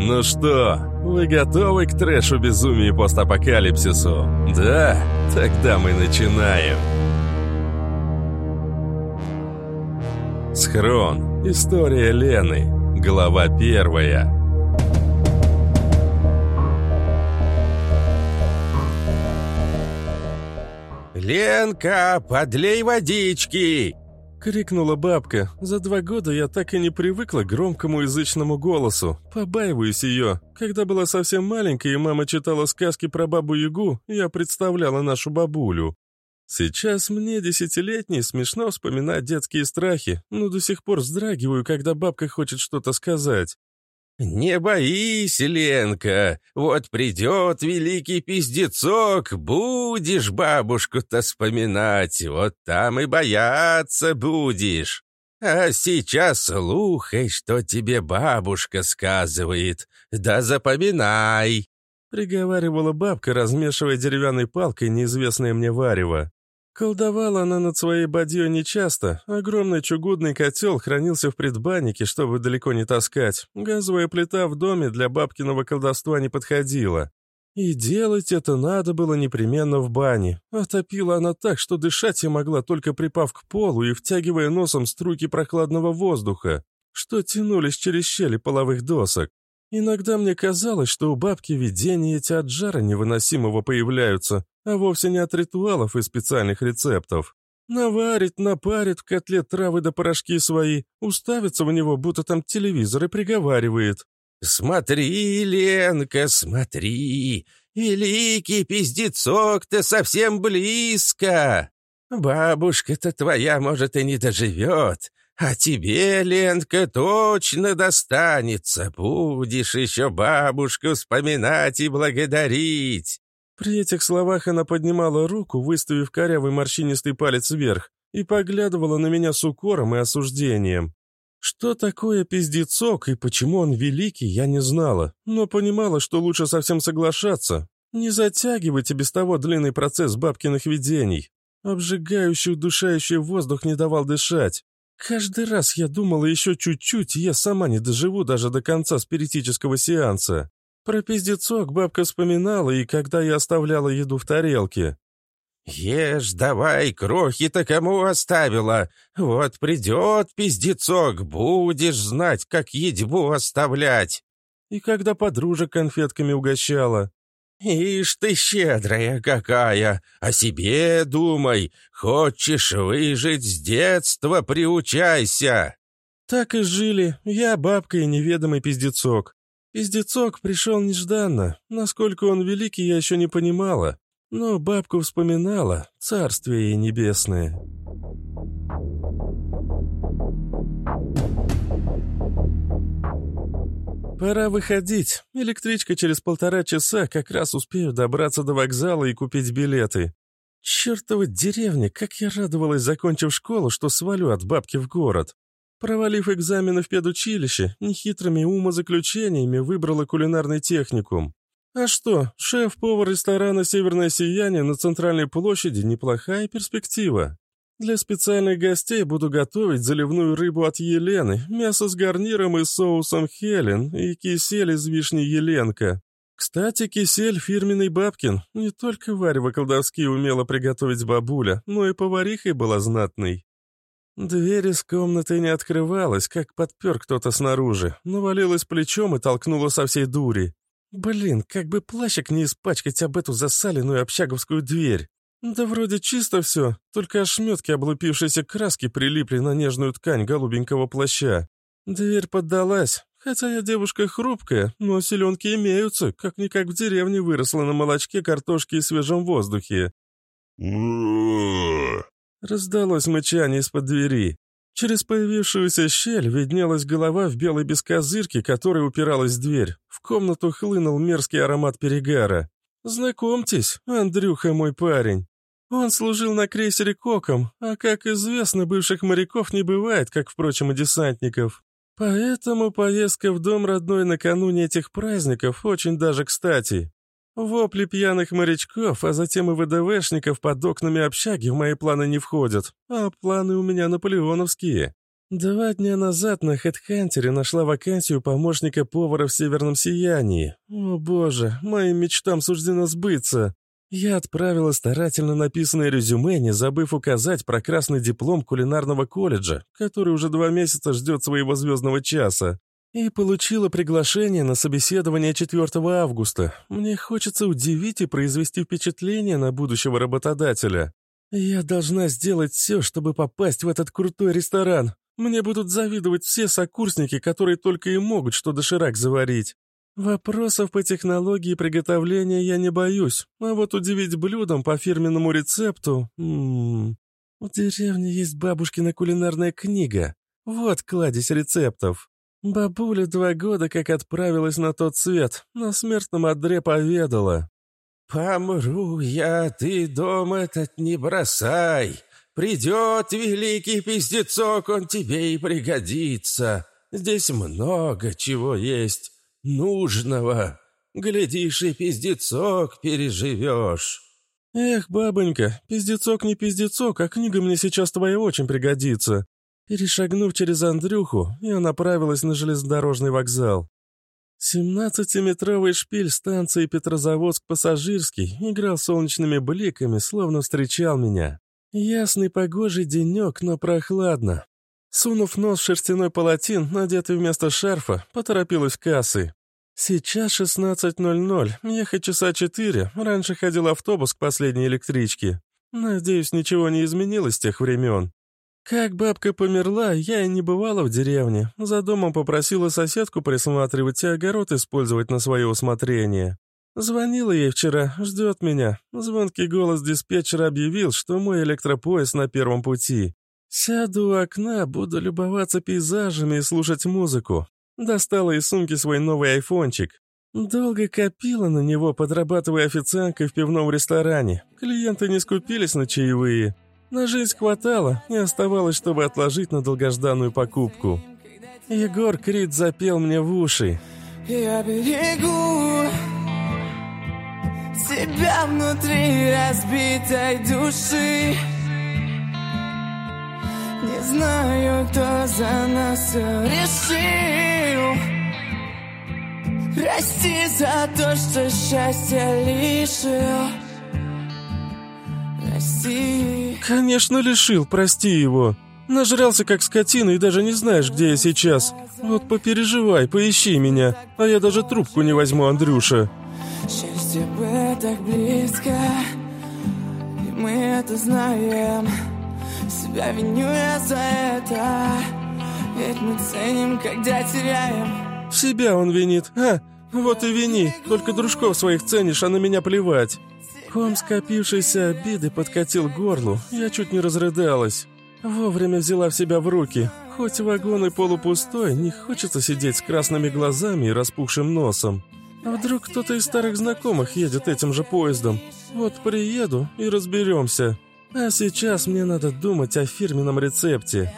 Ну что, вы готовы к трэшу, безумию и постапокалипсису? Да? Тогда мы начинаем. Схрон. История Лены. Глава первая. «Ленка, подлей водички!» — крикнула бабка. «За два года я так и не привыкла к громкому язычному голосу. Побаиваюсь ее. Когда была совсем маленькая и мама читала сказки про бабу-ягу, я представляла нашу бабулю. Сейчас мне, десятилетней, смешно вспоминать детские страхи, но до сих пор вздрагиваю, когда бабка хочет что-то сказать. «Не боись, Ленка, вот придет великий пиздецок, будешь бабушку-то вспоминать, вот там и бояться будешь. А сейчас слухай, что тебе бабушка сказывает, да запоминай!» Приговаривала бабка, размешивая деревянной палкой неизвестное мне варево. Колдовала она над своей бадьей нечасто. Огромный чугунный котел хранился в предбаннике, чтобы далеко не таскать. Газовая плита в доме для бабкиного колдовства не подходила. И делать это надо было непременно в бане. Отопила она так, что дышать я могла, только припав к полу и втягивая носом струйки прохладного воздуха, что тянулись через щели половых досок. Иногда мне казалось, что у бабки видения эти от жара невыносимого появляются, а вовсе не от ритуалов и специальных рецептов. Наварит, напарит в котле травы да порошки свои, уставится в него, будто там телевизор, и приговаривает. «Смотри, Ленка, смотри, великий пиздецок-то совсем близко. Бабушка-то твоя, может, и не доживет, а тебе, Ленка, точно достанется. Будешь еще бабушку вспоминать и благодарить. При этих словах она поднимала руку, выставив корявый морщинистый палец вверх, и поглядывала на меня с укором и осуждением. Что такое пиздецок и почему он великий, я не знала, но понимала, что лучше совсем соглашаться. Не затягивайте без того длинный процесс бабкиных видений. Обжигающий, удушающий воздух не давал дышать. Каждый раз я думала еще чуть-чуть, и я сама не доживу даже до конца спиритического сеанса. Про пиздецок бабка вспоминала, и когда я оставляла еду в тарелке. «Ешь давай, крохи-то кому оставила? Вот придет пиздецок, будешь знать, как едьбу оставлять». И когда подружек конфетками угощала. «Ишь ты щедрая какая! О себе думай! Хочешь выжить с детства, приучайся!» Так и жили, я бабка и неведомый пиздецок. Пиздецок пришел нежданно. Насколько он великий, я еще не понимала. Но бабку вспоминала, царствие ей небесное. Пора выходить. Электричка через полтора часа, как раз успею добраться до вокзала и купить билеты. Чертова деревня, как я радовалась, закончив школу, что свалю от бабки в город. Провалив экзамены в педучилище, нехитрыми умозаключениями выбрала кулинарный техникум. А что, шеф-повар ресторана «Северное сияние» на центральной площади – неплохая перспектива. Для специальных гостей буду готовить заливную рыбу от Елены, мясо с гарниром и соусом Хелен и кисель из вишни Еленка. Кстати, кисель фирменный бабкин. Не только варево колдовские умела приготовить бабуля, но и поварихой была знатной. Дверь из комнаты не открывалась, как подпер кто-то снаружи, навалилась плечом и толкнула со всей дури. Блин, как бы плащик не испачкать об эту засаленную общаговскую дверь. Да вроде чисто все, только ошметки облупившейся краски прилипли на нежную ткань голубенького плаща. Дверь поддалась, хотя я девушка хрупкая, но селенки имеются, как-никак в деревне выросла на молочке, картошке и свежем воздухе. Раздалось мычание из-под двери. Через появившуюся щель виднелась голова в белой бескозырке, которая упиралась в дверь. В комнату хлынул мерзкий аромат перегара. «Знакомьтесь, Андрюха мой парень. Он служил на крейсере «Коком», а, как известно, бывших моряков не бывает, как, впрочем, и десантников. Поэтому поездка в дом родной накануне этих праздников очень даже кстати. Вопли пьяных морячков, а затем и ВДВшников под окнами общаги в мои планы не входят, а планы у меня наполеоновские. Два дня назад на HeadHunter нашла вакансию помощника повара в Северном Сиянии. О боже, моим мечтам суждено сбыться. Я отправила старательно написанное резюме, не забыв указать про красный диплом кулинарного колледжа, который уже два месяца ждет своего звездного часа. И получила приглашение на собеседование 4 августа. Мне хочется удивить и произвести впечатление на будущего работодателя. Я должна сделать все, чтобы попасть в этот крутой ресторан. Мне будут завидовать все сокурсники, которые только и могут что доширак заварить. Вопросов по технологии приготовления я не боюсь, а вот удивить блюдом по фирменному рецепту... М. В деревне есть бабушкина кулинарная книга. Вот кладезь рецептов. Бабуля два года как отправилась на тот свет, на смертном одре поведала. «Помру я, ты дом этот не бросай. Придет великий пиздецок, он тебе и пригодится. Здесь много чего есть нужного. Глядишь, и пиздецок переживешь». «Эх, бабонька, пиздецок не пиздецок, а книга мне сейчас твоя очень пригодится. Перешагнув через Андрюху, я направилась на железнодорожный вокзал. Семнадцатиметровый шпиль станции Петрозаводск-Пассажирский играл солнечными бликами, словно встречал меня. Ясный погожий денек, но прохладно. Сунув нос в шерстяной полотен, надетый вместо шарфа, поторопилась к кассы. Сейчас 16.00, ехать часа четыре, раньше ходил автобус к последней электричке. Надеюсь, ничего не изменилось с тех времен. Как бабка померла, я и не бывала в деревне. За домом попросила соседку присматривать и огород использовать на свое усмотрение. Звонила ей вчера, ждет меня. Звонкий голос диспетчера объявил, что мой электропоезд на первом пути. Сяду у окна, буду любоваться пейзажами и слушать музыку. Достала из сумки свой новый айфончик. Долго копила на него, подрабатывая официанткой в пивном ресторане. Клиенты не скупились на чаевые. На жизнь хватало, не оставалось, чтобы отложить на долгожданную покупку. Егор Крид запел мне в уши. Я берегу тебя внутри разбитой души. Не знаю, кто за нас решил. Прости за то, что счастье лишил. Прости. Конечно, лишил, прости его. Нажрался как скотина и даже не знаешь, где я сейчас. Вот попереживай, поищи меня, а я даже трубку не возьму, Андрюша. Счастье было так близко, и мы это знаем. Себя виню я за это, ведь мы ценим, когда теряем. Себя он винит, а? Вот и вини, только дружков своих ценишь, а на меня плевать. Ком скопившейся обиды подкатил горлу, я чуть не разрыдалась. Вовремя взяла в себя в руки. Хоть вагон и полупустой, не хочется сидеть с красными глазами и распухшим носом. Вдруг кто-то из старых знакомых едет этим же поездом? Вот приеду и разберемся. А сейчас мне надо думать о фирменном рецепте.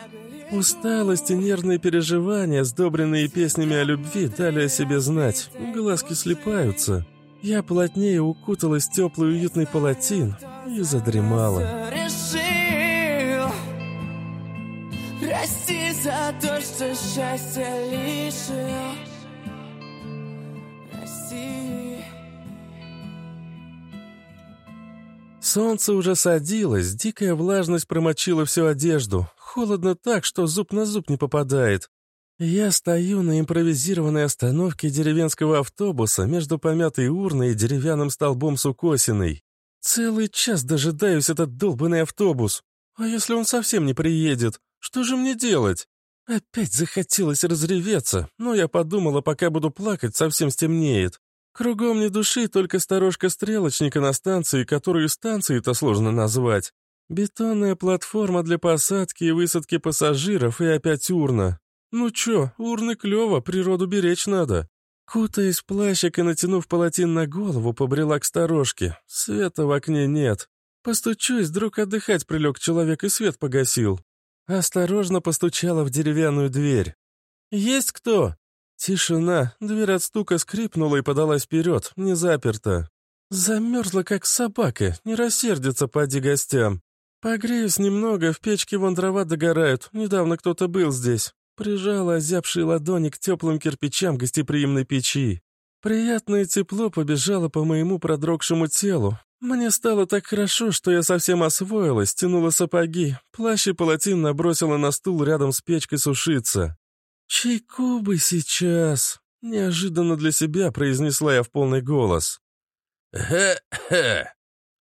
Усталость и нервные переживания, сдобренные песнями о любви, дали о себе знать. Глазки слепаются. Я плотнее укуталась в теплый уютный полотен и задремала. Решил Прости за то, что счастье лишил Прости Солнце уже садилось, дикая влажность промочила всю одежду. Холодно так, что зуб на зуб не попадает. Я стою на импровизированной остановке деревенского автобуса между помятой урной и деревянным столбом с укосиной. Целый час дожидаюсь этот долбанный автобус. А если он совсем не приедет? Что же мне делать? Опять захотелось разреветься, но я подумала, пока буду плакать, совсем стемнеет. Кругом ни души, только сторожка стрелочника на станции, которую станцией-то сложно назвать. Бетонная платформа для посадки и высадки пассажиров и опять урна. «Ну чё, урны клёво, природу беречь надо». Кутаясь в плащик и натянув полотен на голову, побрела к сторожке. Света в окне нет. Постучусь, вдруг отдыхать прилег человек и свет погасил. Осторожно постучала в деревянную дверь. «Есть кто?» Тишина, дверь от стука скрипнула и подалась вперед, не заперта. Замерзла, как собака, не рассердится поди гостям. «Погреюсь немного, в печке вон дрова догорают. Недавно кто-то был здесь». Прижала озябшие ладони к теплым кирпичам гостеприимной печи. Приятное тепло побежало по моему продрогшему телу. Мне стало так хорошо, что я совсем освоилась, тянула сапоги, плащ и полотен набросила на стул рядом с печкой сушиться. «Чайку бы сейчас!» — неожиданно для себя произнесла я в полный голос. «Хе-хе!»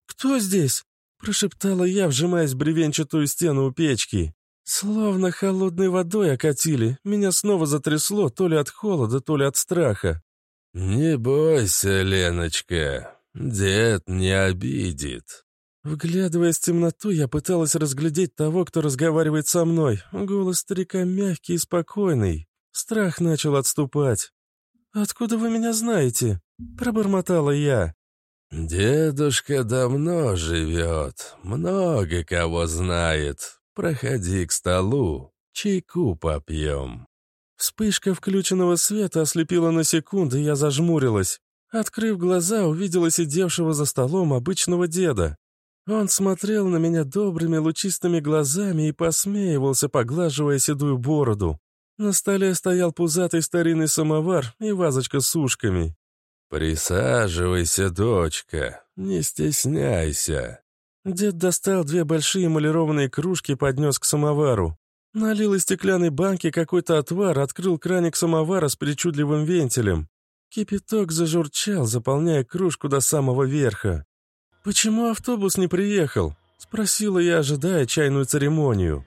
«Кто здесь?» — прошептала я, вжимаясь в бревенчатую стену у печки. Словно холодной водой окатили, меня снова затрясло то ли от холода, то ли от страха. «Не бойся, Леночка, дед не обидит». Вглядываясь в темноту, я пыталась разглядеть того, кто разговаривает со мной. Голос старика мягкий и спокойный. Страх начал отступать. «Откуда вы меня знаете?» — пробормотала я. «Дедушка давно живет, много кого знает. Проходи к столу, чайку попьем». Вспышка включенного света ослепила на секунду, и я зажмурилась. Открыв глаза, увидела сидевшего за столом обычного деда. Он смотрел на меня добрыми лучистыми глазами и посмеивался, поглаживая седую бороду. На столе стоял пузатый старинный самовар и вазочка с ушками. «Присаживайся, дочка, не стесняйся». Дед достал две большие эмалированные кружки и поднес к самовару. Налил из стеклянной банки какой-то отвар, открыл краник самовара с причудливым вентилем. Кипяток зажурчал, заполняя кружку до самого верха. «Почему автобус не приехал?» — спросила я, ожидая чайную церемонию.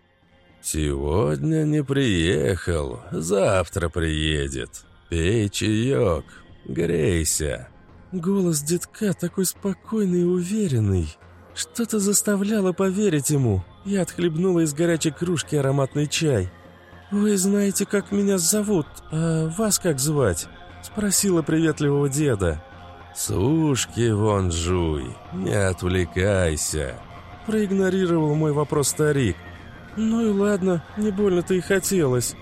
«Сегодня не приехал, завтра приедет. Пей чаек, «Грейся!» Голос детка такой спокойный и уверенный. Что-то заставляло поверить ему. Я отхлебнула из горячей кружки ароматный чай. «Вы знаете, как меня зовут, а вас как звать?» Спросила приветливого деда. «Сушки вон жуй, не отвлекайся!» Проигнорировал мой вопрос старик. «Ну и ладно, не больно-то и хотелось.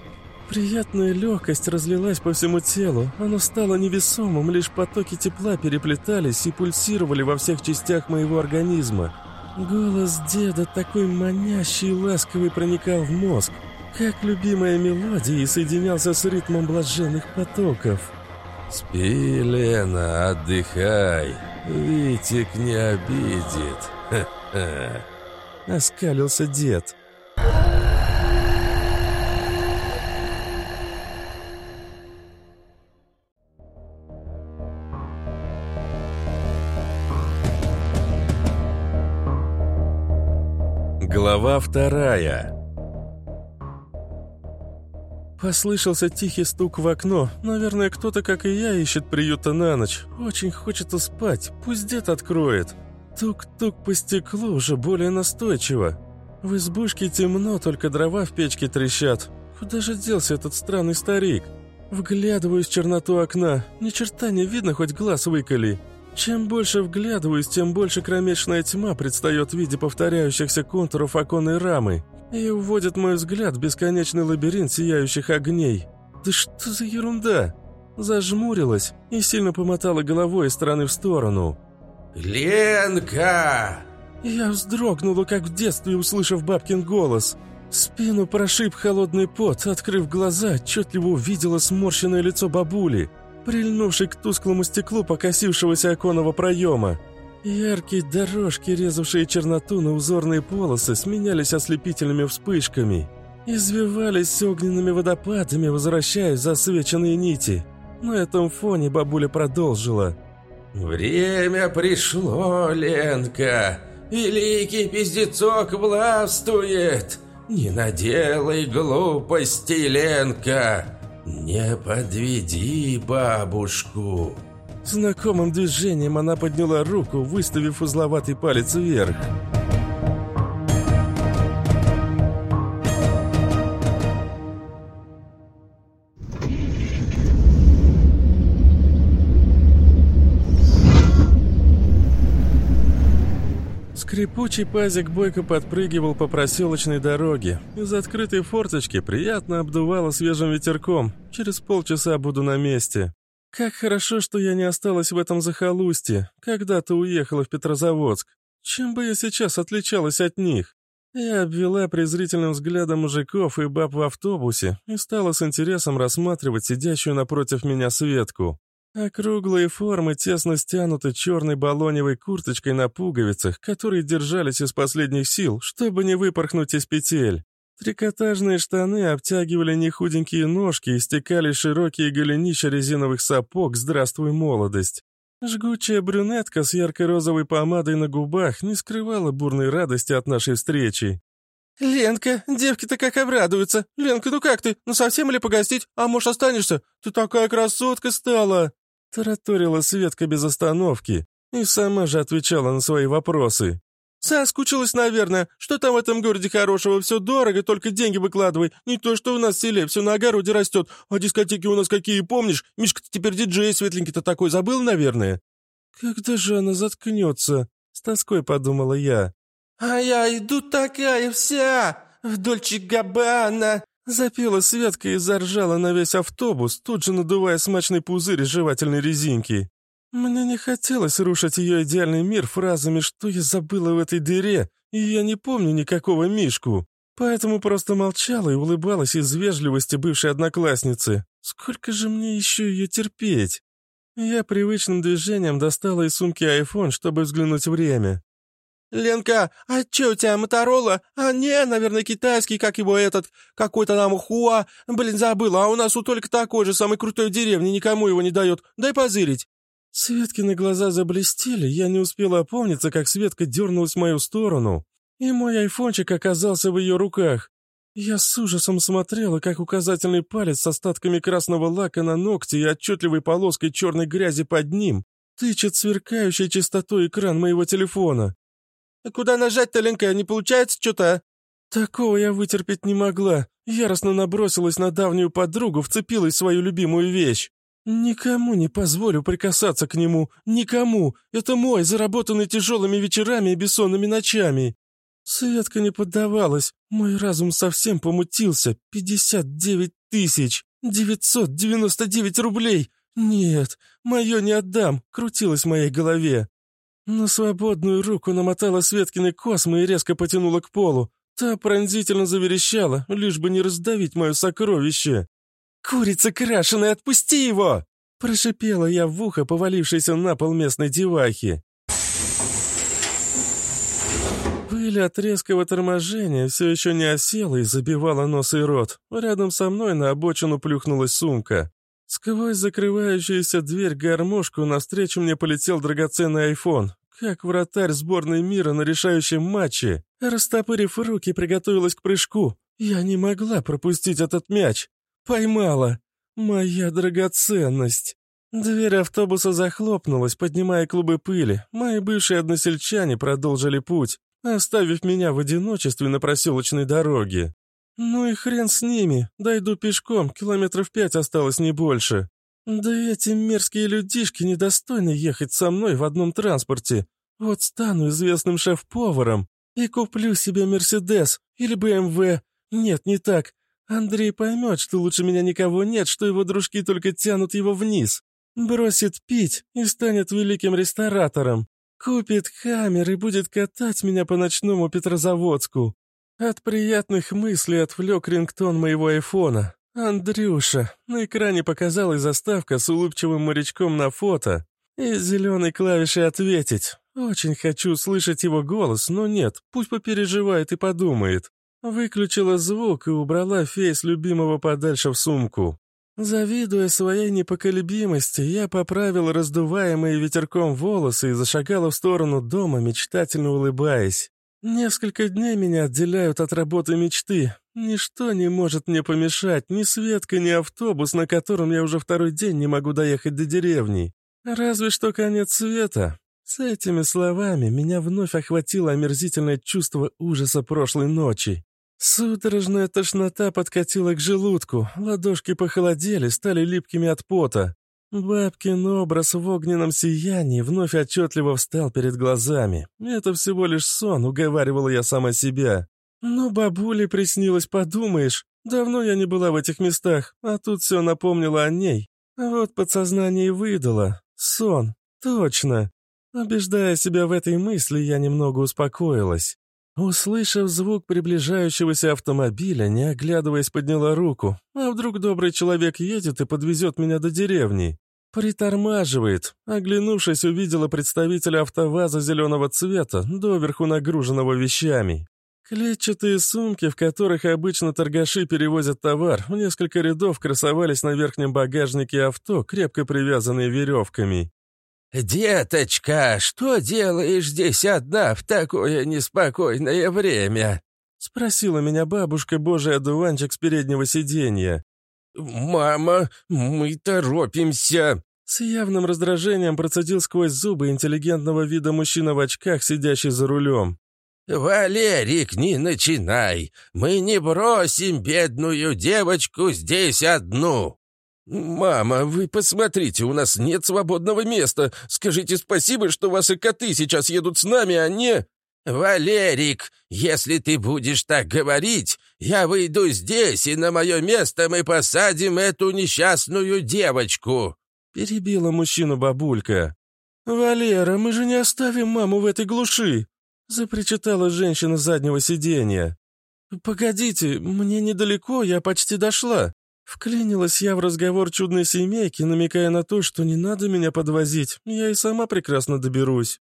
Приятная легкость разлилась по всему телу. Оно стало невесомым, лишь потоки тепла переплетались и пульсировали во всех частях моего организма. Голос деда такой манящий и ласковый проникал в мозг, как любимая мелодия и соединялся с ритмом блаженных потоков. «Спи, Лена, отдыхай. Витик не обидит. Ха-ха!» Оскалился дед. Глава вторая Послышался тихий стук в окно. Наверное, кто-то, как и я, ищет приюта на ночь. Очень хочется спать. Пусть дед откроет. Тук-тук по стеклу уже более настойчиво. В избушке темно, только дрова в печке трещат. Куда же делся этот странный старик? Вглядываюсь в черноту окна. Ни черта не видно, хоть глаз выколи. Чем больше вглядываюсь, тем больше кромешная тьма предстает в виде повторяющихся контуров оконной рамы и уводит мой взгляд в бесконечный лабиринт сияющих огней. Да что за ерунда? Зажмурилась и сильно помотала головой из стороны в сторону. «Ленка!» Я вздрогнула, как в детстве, услышав бабкин голос. Спину прошиб холодный пот, открыв глаза, отчетливо увидела сморщенное лицо бабули – прильнувший к тусклому стеклу покосившегося оконного проема. Яркие дорожки, резавшие черноту на узорные полосы, сменялись ослепительными вспышками. Извивались огненными водопадами, возвращаясь за свеченные нити. На этом фоне бабуля продолжила. «Время пришло, Ленка! Великий пиздецок властвует! Не наделай глупости, Ленка! «Не подведи бабушку!» Знакомым движением она подняла руку, выставив узловатый палец вверх. Скрипучий пазик бойко подпрыгивал по проселочной дороге. Из открытой форточки приятно обдувало свежим ветерком. Через полчаса буду на месте. Как хорошо, что я не осталась в этом захолустье. Когда-то уехала в Петрозаводск. Чем бы я сейчас отличалась от них? Я обвела презрительным взглядом мужиков и баб в автобусе и стала с интересом рассматривать сидящую напротив меня Светку. Округлые формы тесно стянуты черной баллоневой курточкой на пуговицах, которые держались из последних сил, чтобы не выпорхнуть из петель. Трикотажные штаны обтягивали нехуденькие ножки и стекали широкие голенища резиновых сапог «Здравствуй, молодость». Жгучая брюнетка с ярко-розовой помадой на губах не скрывала бурной радости от нашей встречи. «Ленка, девки-то как обрадуются! Ленка, ну как ты? Ну совсем или погостить? А может, останешься? Ты такая красотка стала!» Тараторила Светка без остановки и сама же отвечала на свои вопросы. «Соскучилась, наверное. Что там в этом городе хорошего? Все дорого, только деньги выкладывай. Не то, что у нас в селе, все на огороде растет. А дискотеки у нас какие, помнишь? Мишка-то теперь диджей светленький-то такой забыл, наверное?» «Когда же она заткнется?» — с тоской подумала я. «А я иду такая вся, в Дольче Габбана!» Запела Светка и заржала на весь автобус, тут же надувая смачный пузырь жевательной резинки. Мне не хотелось рушить ее идеальный мир фразами, что я забыла в этой дыре, и я не помню никакого Мишку. Поэтому просто молчала и улыбалась из вежливости бывшей одноклассницы. Сколько же мне еще ее терпеть? Я привычным движением достала из сумки айфон, чтобы взглянуть время. «Ленка, а че у тебя, Моторола? А не, наверное, китайский, как его этот, какой-то там Хуа. Блин, забыла, а у нас у только такой же, самый крутой в деревне, никому его не дает. Дай позырить». Светкины глаза заблестели, я не успела опомниться, как Светка дернулась в мою сторону, и мой айфончик оказался в ее руках. Я с ужасом смотрела, как указательный палец с остатками красного лака на ногте и отчетливой полоской черной грязи под ним тычет сверкающей чистотой экран моего телефона. «Куда нажать-то, Ленка, не получается что-то?» а?» Такого я вытерпеть не могла. Яростно набросилась на давнюю подругу, вцепилась в свою любимую вещь. «Никому не позволю прикасаться к нему. Никому. Это мой, заработанный тяжелыми вечерами и бессонными ночами». Светка не поддавалась. Мой разум совсем помутился. Пятьдесят девять тысяч. Девятьсот девяносто девять рублей. Нет, мое не отдам, крутилось в моей голове. На свободную руку намотала Светкины космы и резко потянула к полу. Та пронзительно заверещала, лишь бы не раздавить мое сокровище. «Курица крашеная, отпусти его!» Прошипела я в ухо, повалившейся на пол местной девахи. Пыль от резкого торможения все еще не осела и забивала нос и рот. Рядом со мной на обочину плюхнулась сумка. Сквозь закрывающуюся дверь гармошку навстречу мне полетел драгоценный айфон. Как вратарь сборной мира на решающем матче. Растопырив руки, приготовилась к прыжку. Я не могла пропустить этот мяч. Поймала. Моя драгоценность. Дверь автобуса захлопнулась, поднимая клубы пыли. Мои бывшие односельчане продолжили путь, оставив меня в одиночестве на проселочной дороге. Ну и хрен с ними, дойду пешком, километров пять осталось не больше. Да эти мерзкие людишки недостойны ехать со мной в одном транспорте. Вот стану известным шеф-поваром и куплю себе Мерседес или БМВ. Нет, не так. Андрей поймет, что лучше меня никого нет, что его дружки только тянут его вниз. Бросит пить и станет великим ресторатором. Купит камер и будет катать меня по ночному Петрозаводску. От приятных мыслей отвлек рингтон моего айфона. Андрюша. На экране показалась заставка с улыбчивым морячком на фото. И зеленой клавишей «Ответить». Очень хочу слышать его голос, но нет, пусть попереживает и подумает. Выключила звук и убрала фейс любимого подальше в сумку. Завидуя своей непоколебимости, я поправил раздуваемые ветерком волосы и зашагала в сторону дома, мечтательно улыбаясь. Несколько дней меня отделяют от работы мечты. Ничто не может мне помешать, ни Светка, ни автобус, на котором я уже второй день не могу доехать до деревни. Разве что конец света. С этими словами меня вновь охватило омерзительное чувство ужаса прошлой ночи. Судорожная тошнота подкатила к желудку, ладошки похолодели, стали липкими от пота. Бабкин образ в огненном сиянии вновь отчетливо встал перед глазами. Это всего лишь сон, уговаривала я сама себя. Но бабуле приснилось, подумаешь. Давно я не была в этих местах, а тут все напомнило о ней. Вот подсознание и выдало. Сон. Точно. Убеждая себя в этой мысли, я немного успокоилась. Услышав звук приближающегося автомобиля, не оглядываясь, подняла руку. А вдруг добрый человек едет и подвезет меня до деревни? Притормаживает. Оглянувшись, увидела представителя автоваза зеленого цвета, доверху нагруженного вещами. Клетчатые сумки, в которых обычно торгаши перевозят товар, в несколько рядов красовались на верхнем багажнике авто, крепко привязанные веревками. «Деточка, что делаешь здесь одна в такое неспокойное время?» — спросила меня бабушка Божий одуванчик с переднего сиденья. «Мама, мы торопимся!» С явным раздражением процедил сквозь зубы интеллигентного вида мужчина в очках, сидящий за рулем. «Валерик, не начинай! Мы не бросим бедную девочку здесь одну!» «Мама, вы посмотрите, у нас нет свободного места. Скажите спасибо, что ваши коты сейчас едут с нами, а не...» «Валерик, если ты будешь так говорить, я выйду здесь, и на мое место мы посадим эту несчастную девочку!» Перебила мужчину бабулька. «Валера, мы же не оставим маму в этой глуши!» Запричитала женщина заднего сиденья. «Погодите, мне недалеко, я почти дошла. Вклинилась я в разговор чудной семейки, намекая на то, что не надо меня подвозить, я и сама прекрасно доберусь.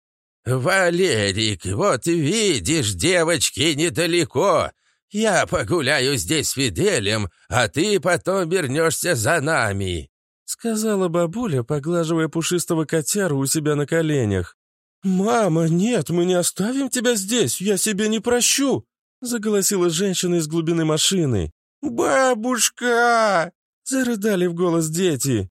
«Валерик, вот видишь, девочки недалеко. Я погуляю здесь с Фиделем, а ты потом вернешься за нами», — сказала бабуля, поглаживая пушистого котяру у себя на коленях. «Мама, нет, мы не оставим тебя здесь, я себе не прощу», — заголосила женщина из глубины машины. «Бабушка!» — зарыдали в голос дети.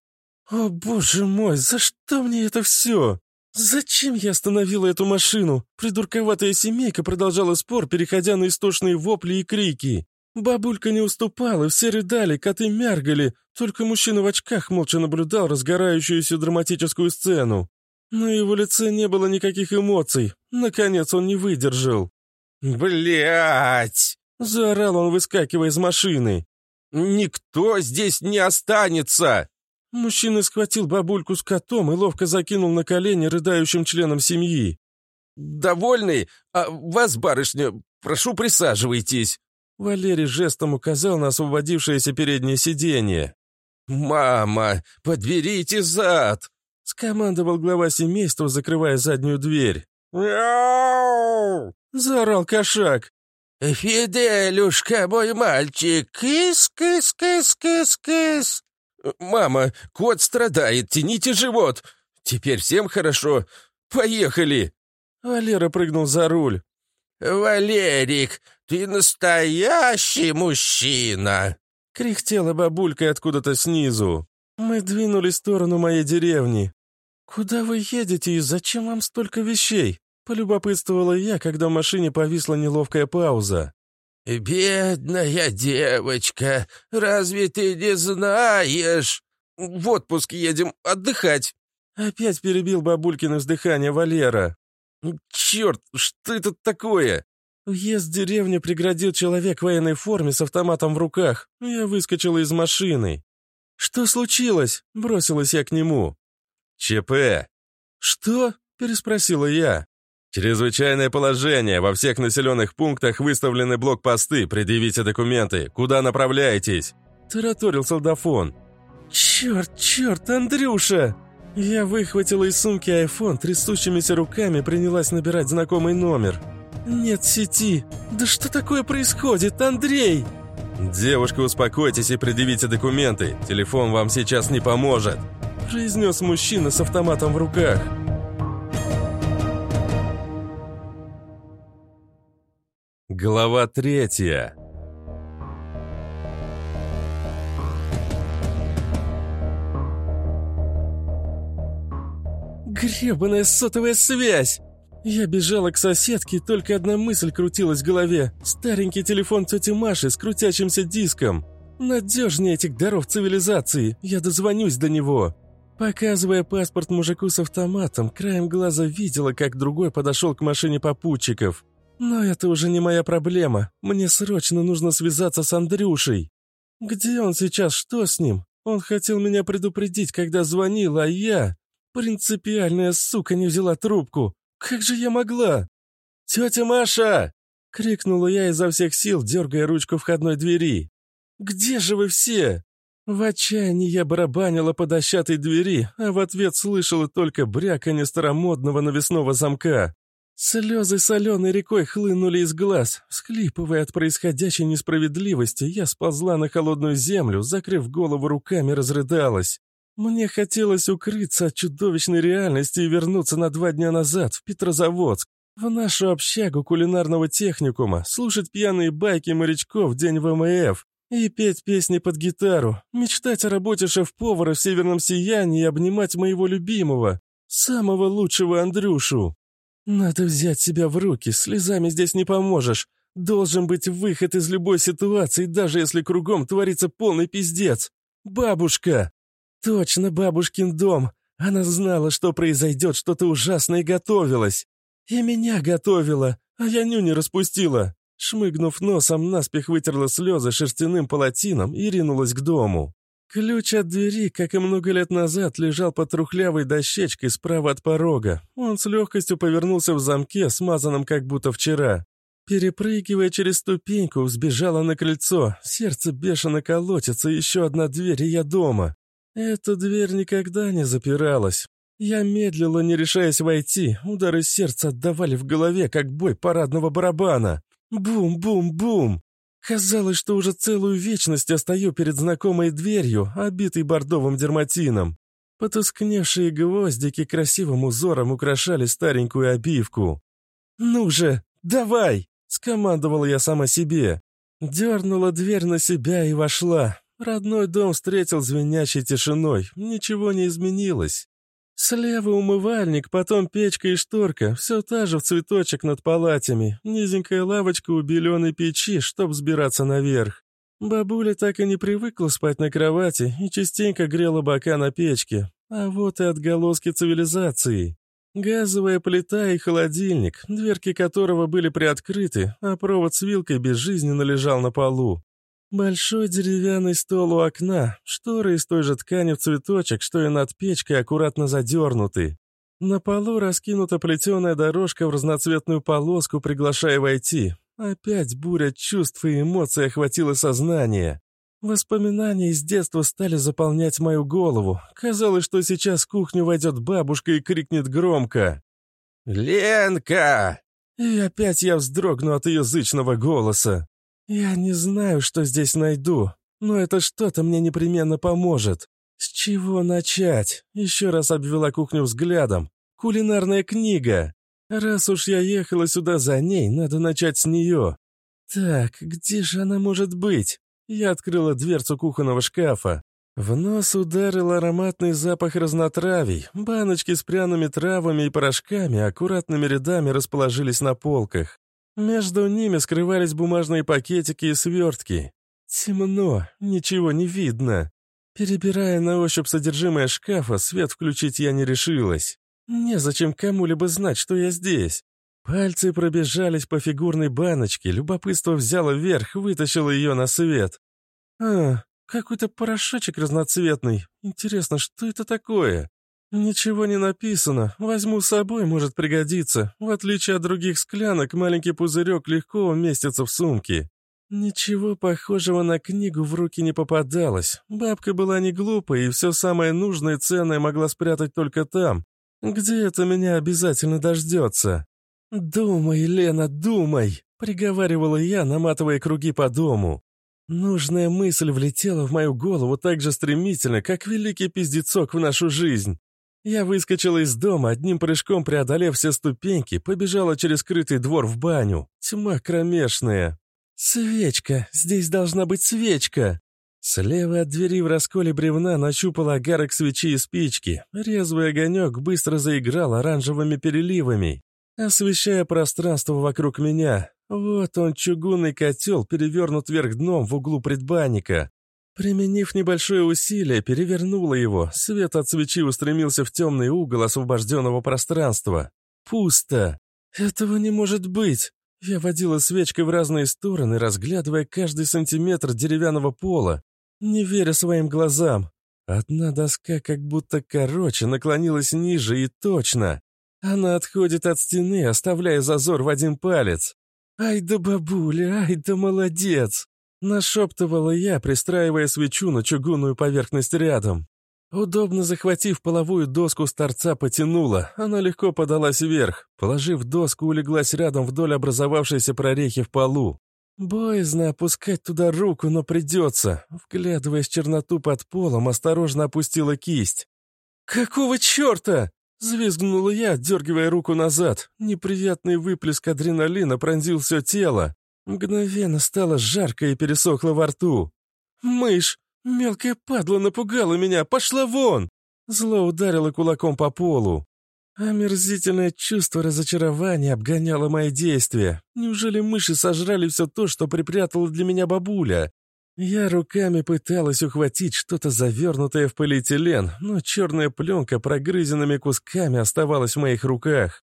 «О, боже мой, за что мне это все? Зачем я остановила эту машину?» Придурковатая семейка продолжала спор, переходя на истошные вопли и крики. Бабулька не уступала, все рыдали, коты мяргали, только мужчина в очках молча наблюдал разгорающуюся драматическую сцену. На его лице не было никаких эмоций. Наконец он не выдержал. Блять! Заорал он, выскакивая из машины. «Никто здесь не останется!» Мужчина схватил бабульку с котом и ловко закинул на колени рыдающим членом семьи. «Довольный? А вас, барышня, прошу, присаживайтесь!» Валерий жестом указал на освободившееся переднее сиденье. «Мама, подберите зад!» — скомандовал глава семейства, закрывая заднюю дверь. «Мяу!» — заорал кошак. «Фиделюшка, мой мальчик, кис-кис-кис-кис-кис!» «Мама, кот страдает, тяните живот! Теперь всем хорошо. Поехали!» Валера прыгнул за руль. «Валерик, ты настоящий мужчина!» Кряхтела бабулька откуда-то снизу. Мы двинулись в сторону моей деревни. «Куда вы едете и зачем вам столько вещей?» Полюбопытствовала я, когда в машине повисла неловкая пауза. «Бедная девочка, разве ты не знаешь? В отпуск едем отдыхать!» Опять перебил бабулькино вздыхание Валера. «Черт, что это такое?» Въезд в деревню преградил человек в военной форме с автоматом в руках. Я выскочила из машины. «Что случилось?» — бросилась я к нему. «ЧП». «Что?» — переспросила я. «Чрезвычайное положение. Во всех населенных пунктах выставлены блокпосты. Предъявите документы. Куда направляетесь?» Тараторил солдафон. «Черт, черт, Андрюша!» Я выхватила из сумки айфон, трясущимися руками принялась набирать знакомый номер. «Нет сети! Да что такое происходит, Андрей?» «Девушка, успокойтесь и предъявите документы. Телефон вам сейчас не поможет», произнес мужчина с автоматом в руках. Глава третья Гребаная сотовая связь! Я бежала к соседке, только одна мысль крутилась в голове. Старенький телефон тети Маши с крутящимся диском. Надежнее этих даров цивилизации, я дозвонюсь до него. Показывая паспорт мужику с автоматом, краем глаза видела, как другой подошел к машине попутчиков. Но это уже не моя проблема. Мне срочно нужно связаться с Андрюшей. Где он сейчас? Что с ним? Он хотел меня предупредить, когда звонил, а я... Принципиальная сука не взяла трубку. Как же я могла? «Тетя Маша!» крикнула я изо всех сил, дергая ручку входной двери. «Где же вы все?» В отчаянии я барабанила по дощатой двери, а в ответ слышала только бряканье старомодного навесного замка. Слезы соленой рекой хлынули из глаз. Схлипывая от происходящей несправедливости, я сползла на холодную землю, закрыв голову руками, разрыдалась. Мне хотелось укрыться от чудовищной реальности и вернуться на два дня назад, в Петрозаводск, в нашу общагу кулинарного техникума, слушать пьяные байки морячков в день ВМФ и петь песни под гитару, мечтать о работе шеф-повара в северном сиянии и обнимать моего любимого, самого лучшего Андрюшу. Надо взять себя в руки, слезами здесь не поможешь. Должен быть выход из любой ситуации, даже если кругом творится полный пиздец. Бабушка! Точно бабушкин дом. Она знала, что произойдет что-то ужасное и готовилась. И меня готовила, а я ню не распустила. Шмыгнув носом, наспех вытерла слезы шерстяным полотином и ринулась к дому. Ключ от двери, как и много лет назад, лежал под трухлявой дощечкой справа от порога. Он с легкостью повернулся в замке, смазанном как будто вчера. Перепрыгивая через ступеньку, взбежала на крыльцо. Сердце бешено колотится, еще одна дверь, и я дома. Эта дверь никогда не запиралась. Я медлила, не решаясь войти. Удары сердца отдавали в голове, как бой парадного барабана. Бум-бум-бум! Казалось, что уже целую вечность я стою перед знакомой дверью, обитой бордовым дерматином. Потускневшие гвоздики красивым узором украшали старенькую обивку. «Ну же, давай!» — скомандовала я сама себе. Дернула дверь на себя и вошла. Родной дом встретил звенящей тишиной, ничего не изменилось. Слева умывальник, потом печка и шторка, все та же в цветочек над палатами, низенькая лавочка у беленой печи, чтоб сбираться наверх. Бабуля так и не привыкла спать на кровати и частенько грела бока на печке. А вот и отголоски цивилизации. Газовая плита и холодильник, дверки которого были приоткрыты, а провод с вилкой безжизненно лежал на полу. Большой деревянный стол у окна, шторы из той же ткани в цветочек, что и над печкой аккуратно задернуты. На полу раскинута плетеная дорожка в разноцветную полоску, приглашая войти. Опять буря чувств и эмоций охватила сознание. Воспоминания из детства стали заполнять мою голову. Казалось, что сейчас в кухню войдет бабушка и крикнет громко. «Ленка!» И опять я вздрогну от ее зычного голоса. «Я не знаю, что здесь найду, но это что-то мне непременно поможет. С чего начать?» Еще раз обвела кухню взглядом. «Кулинарная книга. Раз уж я ехала сюда за ней, надо начать с нее. Так, где же она может быть?» Я открыла дверцу кухонного шкафа. В нос ударил ароматный запах разнотравий. Баночки с пряными травами и порошками аккуратными рядами расположились на полках. Между ними скрывались бумажные пакетики и свертки. Темно, ничего не видно. Перебирая на ощупь содержимое шкафа, свет включить я не решилась. Незачем кому-либо знать, что я здесь. Пальцы пробежались по фигурной баночке, любопытство взяло вверх, вытащило ее на свет. А, какой-то порошочек разноцветный. Интересно, что это такое? «Ничего не написано. Возьму с собой, может пригодиться. В отличие от других склянок, маленький пузырек легко уместится в сумке». Ничего похожего на книгу в руки не попадалось. Бабка была не глупая, и все самое нужное и ценное могла спрятать только там, где это меня обязательно дождется. «Думай, Лена, думай!» — приговаривала я, наматывая круги по дому. Нужная мысль влетела в мою голову так же стремительно, как великий пиздецок в нашу жизнь. Я выскочила из дома, одним прыжком преодолев все ступеньки, побежала через скрытый двор в баню. Тьма кромешная. «Свечка! Здесь должна быть свечка!» Слева от двери в расколе бревна нащупала огарок свечи и спички. Резвый огонек быстро заиграл оранжевыми переливами, освещая пространство вокруг меня. Вот он, чугунный котел, перевернут вверх дном в углу предбанника. Применив небольшое усилие, перевернула его. Свет от свечи устремился в темный угол освобожденного пространства. Пусто. Этого не может быть. Я водила свечкой в разные стороны, разглядывая каждый сантиметр деревянного пола, не веря своим глазам. Одна доска как будто короче наклонилась ниже и точно. Она отходит от стены, оставляя зазор в один палец. «Ай да бабуля, ай да молодец!» Нашептывала я, пристраивая свечу на чугунную поверхность рядом. Удобно захватив половую доску с торца, потянула. Она легко подалась вверх. Положив доску, улеглась рядом вдоль образовавшейся прорехи в полу. Боязно опускать туда руку, но придется. Вглядываясь в черноту под полом, осторожно опустила кисть. «Какого черта?» — взвизгнула я, дергивая руку назад. Неприятный выплеск адреналина пронзил все тело. Мгновенно стало жарко и пересохло во рту. «Мышь! Мелкая падла напугала меня! Пошла вон!» Зло ударило кулаком по полу. Омерзительное чувство разочарования обгоняло мои действия. Неужели мыши сожрали все то, что припрятала для меня бабуля? Я руками пыталась ухватить что-то завернутое в полиэтилен, но черная пленка прогрызенными кусками оставалась в моих руках.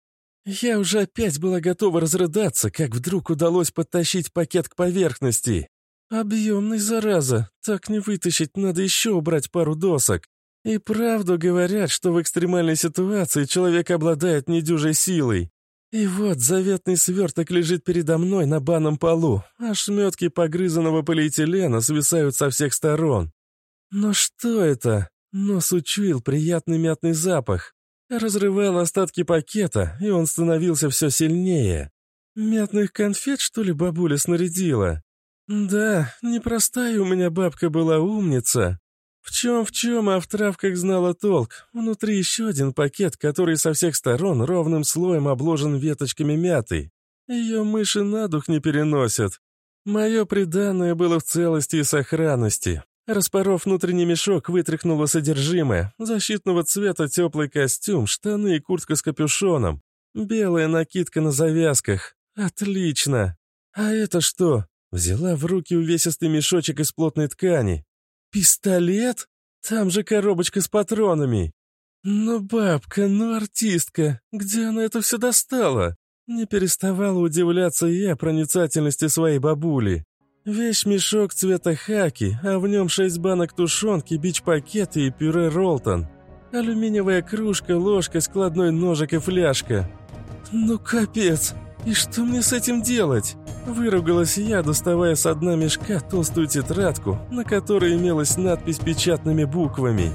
Я уже опять была готова разрыдаться, как вдруг удалось подтащить пакет к поверхности. Объемный, зараза, так не вытащить, надо еще убрать пару досок. И правду говорят, что в экстремальной ситуации человек обладает недюжей силой. И вот заветный сверток лежит передо мной на банном полу, а шметки погрызанного полиэтилена свисают со всех сторон. Но что это? Нос учуял приятный мятный запах. Разрывал остатки пакета, и он становился все сильнее. Мятных конфет, что ли, бабуля снарядила? Да, непростая у меня бабка была умница. В чем-в чем, а в травках знала толк. Внутри еще один пакет, который со всех сторон ровным слоем обложен веточками мяты. Ее мыши на дух не переносят. Мое преданное было в целости и сохранности. Распоров внутренний мешок, вытряхнула содержимое. Защитного цвета теплый костюм, штаны и куртка с капюшоном. Белая накидка на завязках. Отлично. А это что? Взяла в руки увесистый мешочек из плотной ткани. «Пистолет? Там же коробочка с патронами!» «Ну, бабка, ну, артистка, где она это все достала?» Не переставала удивляться я проницательности своей бабули. Весь мешок цвета хаки, а в нем шесть банок тушенки, бич-пакеты и пюре Ролтон. Алюминиевая кружка, ложка, складной ножик и фляжка. «Ну, капец!» «И что мне с этим делать?» Выругалась я, доставая с дна мешка толстую тетрадку, на которой имелась надпись печатными буквами.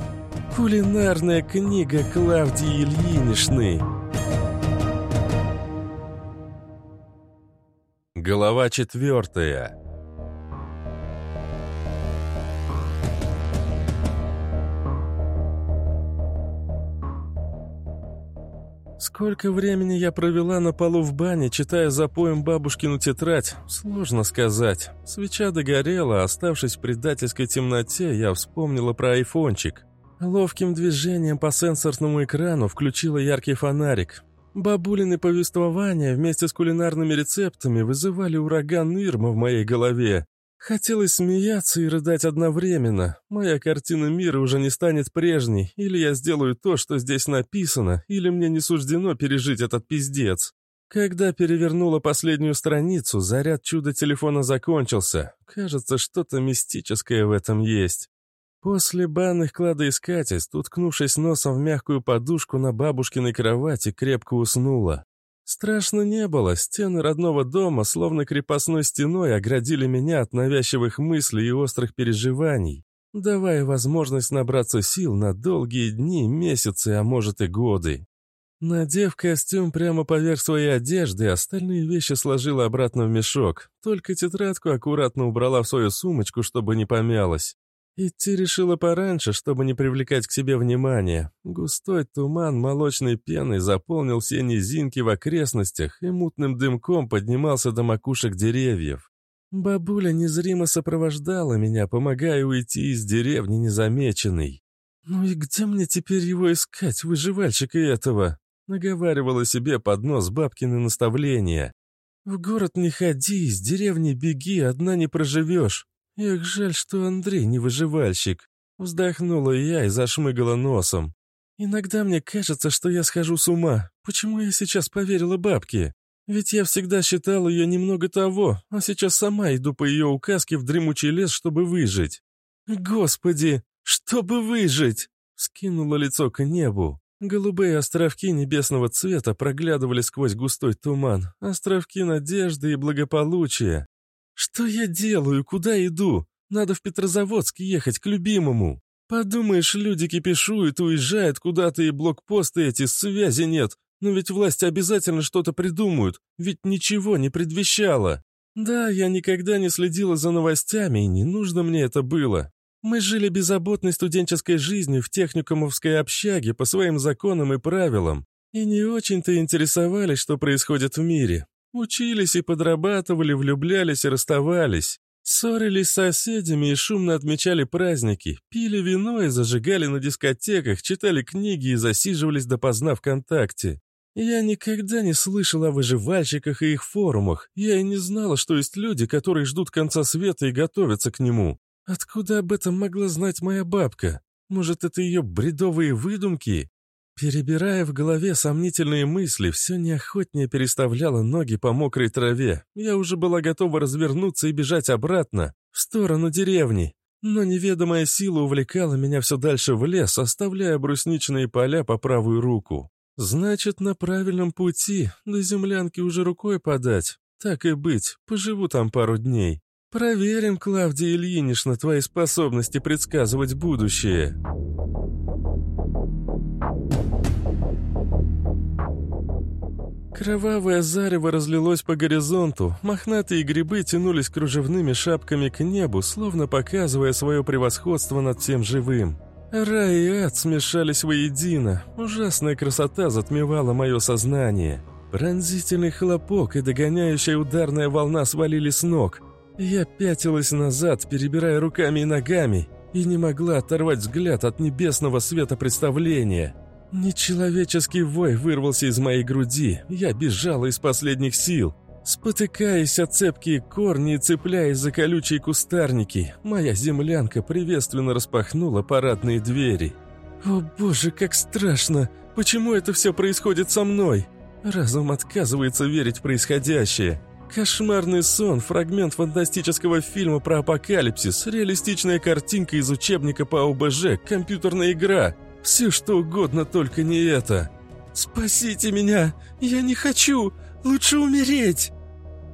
«Кулинарная книга Клавдии Ильиничны». Глава четвертая Сколько времени я провела на полу в бане, читая за поем бабушкину тетрадь, сложно сказать. Свеча догорела, оставшись в предательской темноте, я вспомнила про айфончик. Ловким движением по сенсорному экрану включила яркий фонарик. Бабулины повествования вместе с кулинарными рецептами вызывали ураган Ирма в моей голове. Хотелось смеяться и рыдать одновременно. Моя картина мира уже не станет прежней. Или я сделаю то, что здесь написано, или мне не суждено пережить этот пиздец. Когда перевернула последнюю страницу, заряд чуда телефона закончился. Кажется, что-то мистическое в этом есть. После банных кладоискательств, уткнувшись носом в мягкую подушку на бабушкиной кровати, крепко уснула. Страшно не было, стены родного дома, словно крепостной стеной, оградили меня от навязчивых мыслей и острых переживаний, давая возможность набраться сил на долгие дни, месяцы, а может и годы. Надев костюм прямо поверх своей одежды, остальные вещи сложила обратно в мешок, только тетрадку аккуратно убрала в свою сумочку, чтобы не помялась. Идти решила пораньше, чтобы не привлекать к себе внимания. Густой туман молочной пеной заполнил все низинки в окрестностях и мутным дымком поднимался до макушек деревьев. Бабуля незримо сопровождала меня, помогая уйти из деревни незамеченной. «Ну и где мне теперь его искать, выживальщика этого?» Наговаривала себе под нос бабкины наставления. «В город не ходи, из деревни беги, одна не проживешь. «Эх, жаль, что Андрей не выживальщик», — вздохнула я и зашмыгала носом. «Иногда мне кажется, что я схожу с ума. Почему я сейчас поверила бабке? Ведь я всегда считала ее немного того, а сейчас сама иду по ее указке в дремучий лес, чтобы выжить. Господи, чтобы выжить!» Скинула лицо к небу. Голубые островки небесного цвета проглядывали сквозь густой туман, островки надежды и благополучия. Что я делаю, куда иду? Надо в Петрозаводск ехать к любимому. Подумаешь, люди кипишуют, уезжают куда-то и блокпосты эти, связи нет. Но ведь власти обязательно что-то придумают, ведь ничего не предвещало. Да, я никогда не следила за новостями, и не нужно мне это было. Мы жили беззаботной студенческой жизнью в техникумовской общаге по своим законам и правилам, и не очень-то интересовались, что происходит в мире. Учились и подрабатывали, влюблялись и расставались. Ссорились с соседями и шумно отмечали праздники, пили вино и зажигали на дискотеках, читали книги и засиживались допоздна ВКонтакте. Я никогда не слышал о выживальщиках и их форумах. Я и не знала, что есть люди, которые ждут конца света и готовятся к нему. Откуда об этом могла знать моя бабка? Может, это ее бредовые выдумки? Перебирая в голове сомнительные мысли, все неохотнее переставляла ноги по мокрой траве. Я уже была готова развернуться и бежать обратно, в сторону деревни. Но неведомая сила увлекала меня все дальше в лес, оставляя брусничные поля по правую руку. «Значит, на правильном пути, до землянки уже рукой подать. Так и быть, поживу там пару дней. Проверим, Клавдия Ильинична, твои способности предсказывать будущее». Кровавое зарево разлилось по горизонту, мохнатые грибы тянулись кружевными шапками к небу, словно показывая свое превосходство над всем живым. Рай и ад смешались воедино. Ужасная красота затмевала мое сознание. Пронзительный хлопок и догоняющая ударная волна свалили с ног. Я пятилась назад, перебирая руками и ногами, и не могла оторвать взгляд от небесного света представления. Нечеловеческий вой вырвался из моей груди. Я бежала из последних сил. Спотыкаясь о цепкие корни и цепляясь за колючие кустарники, моя землянка приветственно распахнула парадные двери. «О боже, как страшно! Почему это все происходит со мной?» Разум отказывается верить в происходящее. Кошмарный сон, фрагмент фантастического фильма про апокалипсис, реалистичная картинка из учебника по ОБЖ, компьютерная игра. Все что угодно, только не это. «Спасите меня! Я не хочу! Лучше умереть!»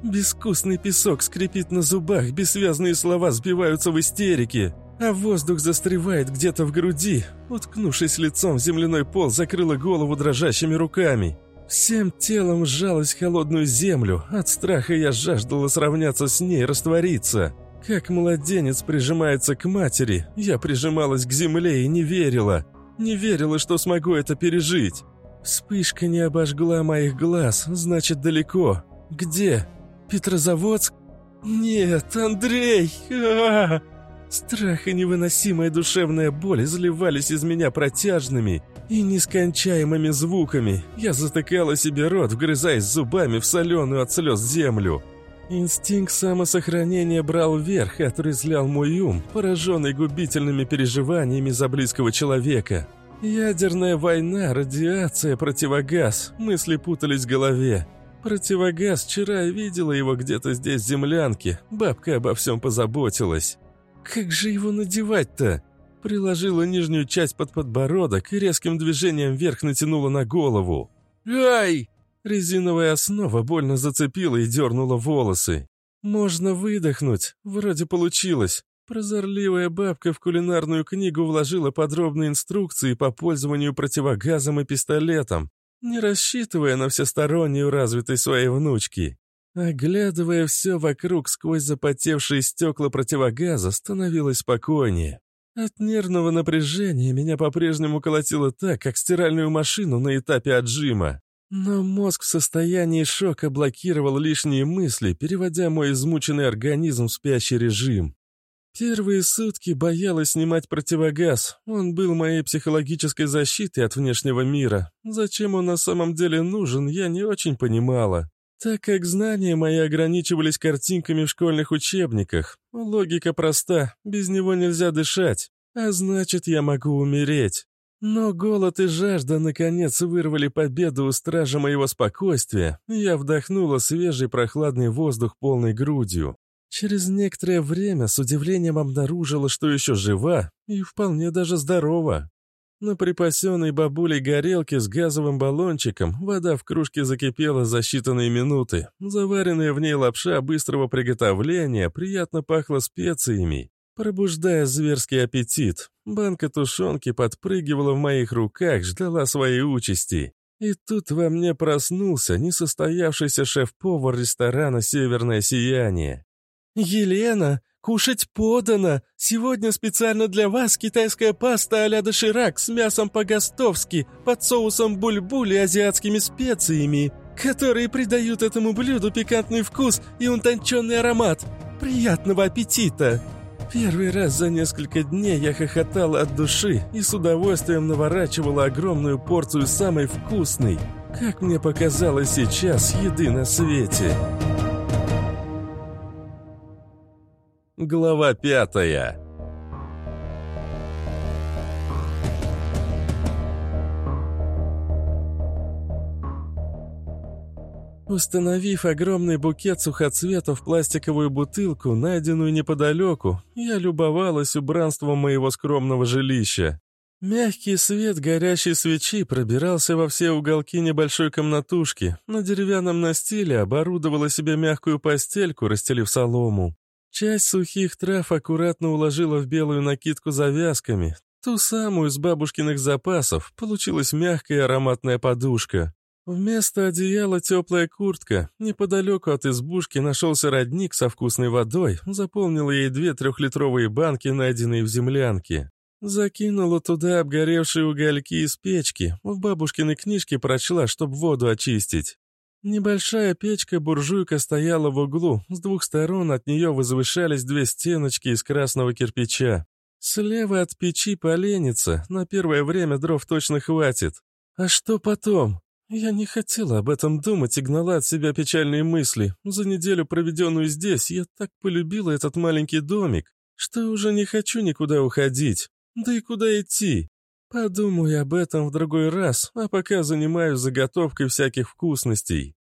Безвкусный песок скрипит на зубах, бессвязные слова сбиваются в истерике, а воздух застревает где-то в груди. Уткнувшись лицом в земляной пол, закрыла голову дрожащими руками. Всем телом сжалась холодную землю. От страха я жаждала сравняться с ней, раствориться. Как младенец прижимается к матери, я прижималась к земле и не верила. Не верила, что смогу это пережить. Вспышка не обожгла моих глаз, значит, далеко. Где? Петрозаводск? Нет, Андрей! А! Страх и невыносимая душевная боль изливались из меня протяжными и нескончаемыми звуками. Я затыкала себе рот, вгрызаясь зубами в соленую от слез землю. Инстинкт самосохранения брал верх и отрезлял мой ум, пораженный губительными переживаниями за близкого человека. Ядерная война, радиация, противогаз. Мысли путались в голове. Противогаз, вчера я видела его где-то здесь в землянке. Бабка обо всем позаботилась. Как же его надевать-то? Приложила нижнюю часть под подбородок и резким движением вверх натянула на голову. «Ай!» Резиновая основа больно зацепила и дернула волосы. «Можно выдохнуть. Вроде получилось. Прозорливая бабка в кулинарную книгу вложила подробные инструкции по пользованию противогазом и пистолетом, не рассчитывая на всестороннюю развитость своей внучки. Оглядывая все вокруг сквозь запотевшие стекла противогаза, становилось спокойнее. От нервного напряжения меня по-прежнему колотило так, как стиральную машину на этапе отжима. Но мозг в состоянии шока блокировал лишние мысли, переводя мой измученный организм в спящий режим. Первые сутки боялась снимать противогаз. Он был моей психологической защитой от внешнего мира. Зачем он на самом деле нужен, я не очень понимала. Так как знания мои ограничивались картинками в школьных учебниках. Логика проста, без него нельзя дышать. А значит, я могу умереть. Но голод и жажда наконец вырвали победу у стража моего спокойствия. Я вдохнула свежий прохладный воздух полной грудью. Через некоторое время с удивлением обнаружила, что еще жива и вполне даже здорова. На припасенной бабулей горелке с газовым баллончиком вода в кружке закипела за считанные минуты. Заваренная в ней лапша быстрого приготовления приятно пахла специями, пробуждая зверский аппетит. Банка тушенки подпрыгивала в моих руках, ждала своей участи. И тут во мне проснулся несостоявшийся шеф-повар ресторана «Северное сияние». «Елена, кушать подано! Сегодня специально для вас китайская паста а-ля доширак с мясом по-гостовски, под соусом буль-буль и азиатскими специями, которые придают этому блюду пикантный вкус и утонченный аромат. Приятного аппетита!» Первый раз за несколько дней я хохотала от души и с удовольствием наворачивала огромную порцию самой вкусной, как мне показалось сейчас, еды на свете. Глава пятая Установив огромный букет сухоцветов в пластиковую бутылку, найденную неподалеку, я любовалась убранством моего скромного жилища. Мягкий свет горящей свечи пробирался во все уголки небольшой комнатушки. На деревянном настиле оборудовала себе мягкую постельку, расстелив солому. Часть сухих трав аккуратно уложила в белую накидку завязками. Ту самую с бабушкиных запасов. Получилась мягкая ароматная подушка. Вместо одеяла теплая куртка. Неподалеку от избушки нашелся родник со вкусной водой, заполнил ей две трехлитровые банки, найденные в землянке. Закинула туда обгоревшие угольки из печки. В бабушкиной книжке прочла, чтоб воду очистить. Небольшая печка-буржуйка стояла в углу, с двух сторон от нее возвышались две стеночки из красного кирпича. Слева от печи поленница, на первое время дров точно хватит. А что потом? Я не хотела об этом думать и гнала от себя печальные мысли. За неделю, проведенную здесь, я так полюбила этот маленький домик, что уже не хочу никуда уходить. Да и куда идти? Подумаю об этом в другой раз, а пока занимаюсь заготовкой всяких вкусностей.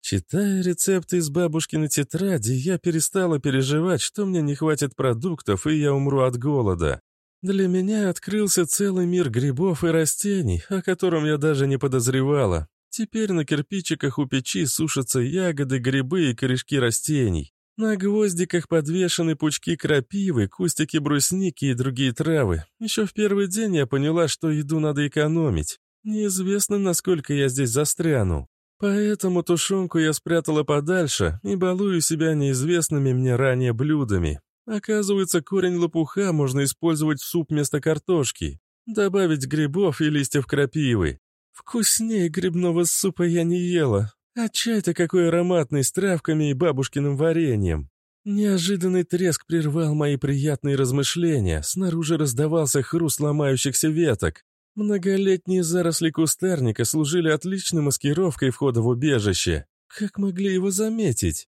Читая рецепты из бабушкиной тетради, я перестала переживать, что мне не хватит продуктов и я умру от голода. Для меня открылся целый мир грибов и растений, о котором я даже не подозревала. Теперь на кирпичиках у печи сушатся ягоды, грибы и корешки растений. На гвоздиках подвешены пучки крапивы, кустики брусники и другие травы. Еще в первый день я поняла, что еду надо экономить. Неизвестно, насколько я здесь застряну. Поэтому тушенку я спрятала подальше и балую себя неизвестными мне ранее блюдами. Оказывается, корень лопуха можно использовать в суп вместо картошки. Добавить грибов и листьев крапивы. Вкуснее грибного супа я не ела. А чай-то какой ароматный, с травками и бабушкиным вареньем. Неожиданный треск прервал мои приятные размышления. Снаружи раздавался хруст ломающихся веток. Многолетние заросли кустарника служили отличной маскировкой входа в убежище. Как могли его заметить?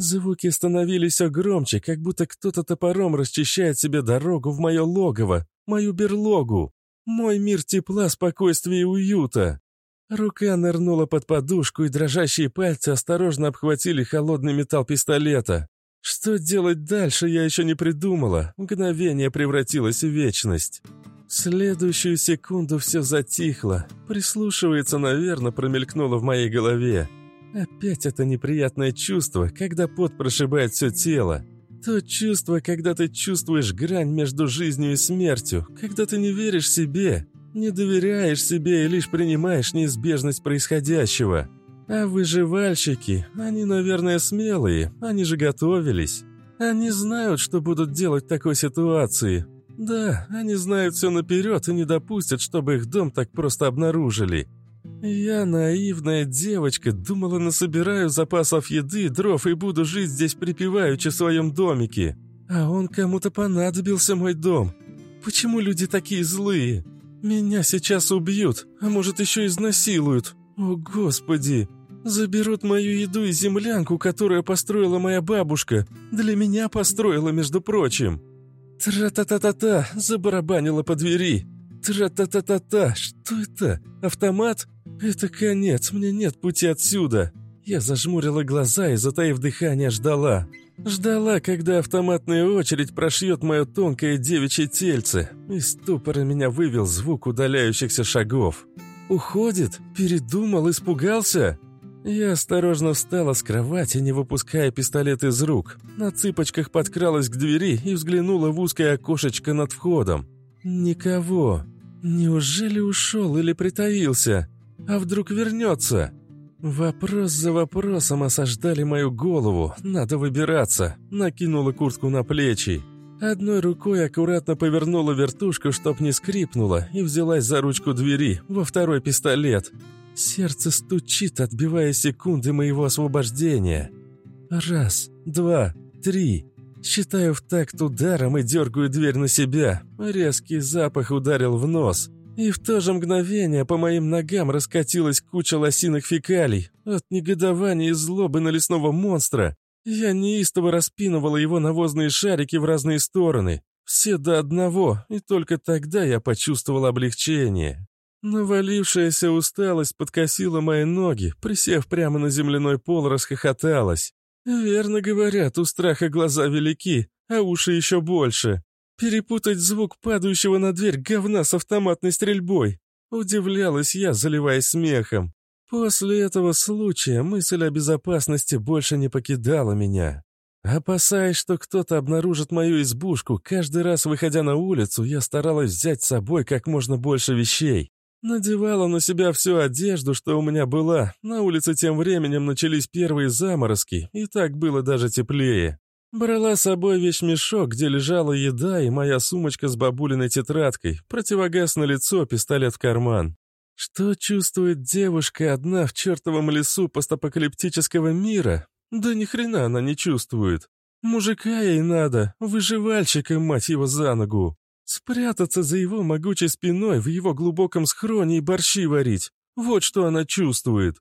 Звуки становились все громче, как будто кто-то топором расчищает себе дорогу в мое логово, мою берлогу, мой мир тепла, спокойствия и уюта. Рука нырнула под подушку, и дрожащие пальцы осторожно обхватили холодный металл пистолета. Что делать дальше, я еще не придумала. Мгновение превратилось в вечность. В следующую секунду все затихло. Прислушивается, наверное, промелькнуло в моей голове. Опять это неприятное чувство, когда пот прошибает все тело. То чувство, когда ты чувствуешь грань между жизнью и смертью, когда ты не веришь себе, не доверяешь себе и лишь принимаешь неизбежность происходящего. А выживальщики, они, наверное, смелые, они же готовились. Они знают, что будут делать в такой ситуации. Да, они знают все наперед и не допустят, чтобы их дом так просто обнаружили. Я, наивная девочка, думала, насобираю запасов еды, дров и буду жить здесь припеваючи в своем домике. А он кому-то понадобился, мой дом. Почему люди такие злые? Меня сейчас убьют, а может еще изнасилуют. О, Господи! Заберут мою еду и землянку, которую построила моя бабушка. Для меня построила, между прочим. Тра-та-та-та-та, забарабанила по двери. Тра-та-та-та-та, что это? Автомат? Это конец, мне нет пути отсюда. Я зажмурила глаза и, затаив дыхание, ждала. Ждала, когда автоматная очередь прошьет мое тонкое девичье тельце. Из ступора меня вывел звук удаляющихся шагов. «Уходит? Передумал? Испугался?» Я осторожно встала с кровати, не выпуская пистолет из рук. На цыпочках подкралась к двери и взглянула в узкое окошечко над входом. «Никого. Неужели ушел или притаился? А вдруг вернется?» Вопрос за вопросом осаждали мою голову. Надо выбираться. Накинула куртку на плечи. Одной рукой аккуратно повернула вертушку, чтоб не скрипнула, и взялась за ручку двери, во второй пистолет. Сердце стучит, отбивая секунды моего освобождения. Раз, два, три. Считаю в такт ударом и дергаю дверь на себя. Резкий запах ударил в нос. И в то же мгновение по моим ногам раскатилась куча лосиных фекалий. От негодования и злобы на лесного монстра я неистово распинывала его навозные шарики в разные стороны. Все до одного, и только тогда я почувствовал облегчение. Навалившаяся усталость подкосила мои ноги, присев прямо на земляной пол, расхохоталась. Верно говорят, у страха глаза велики, а уши еще больше. Перепутать звук падающего на дверь говна с автоматной стрельбой. Удивлялась я, заливаясь смехом. После этого случая мысль о безопасности больше не покидала меня. Опасаясь, что кто-то обнаружит мою избушку, каждый раз, выходя на улицу, я старалась взять с собой как можно больше вещей. Надевала на себя всю одежду, что у меня была. На улице тем временем начались первые заморозки, и так было даже теплее. Брала с собой вещмешок, где лежала еда и моя сумочка с бабулиной тетрадкой, противогаз на лицо, пистолет в карман. Что чувствует девушка одна в чертовом лесу постапокалиптического мира? Да ни хрена она не чувствует. Мужика ей надо, выживальщика, мать его, за ногу. Спрятаться за его могучей спиной в его глубоком схроне и борщи варить. Вот что она чувствует.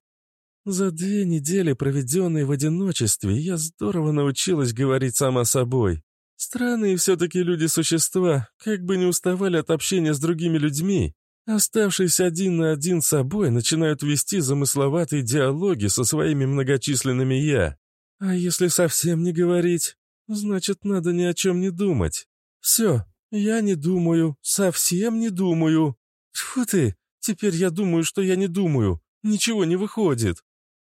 За две недели, проведенные в одиночестве, я здорово научилась говорить сама собой. Странные все-таки люди-существа, как бы не уставали от общения с другими людьми. Оставшись один на один с собой, начинают вести замысловатые диалоги со своими многочисленными «я». А если совсем не говорить, значит, надо ни о чем не думать. Все, я не думаю, совсем не думаю. Тьфу ты, теперь я думаю, что я не думаю. Ничего не выходит.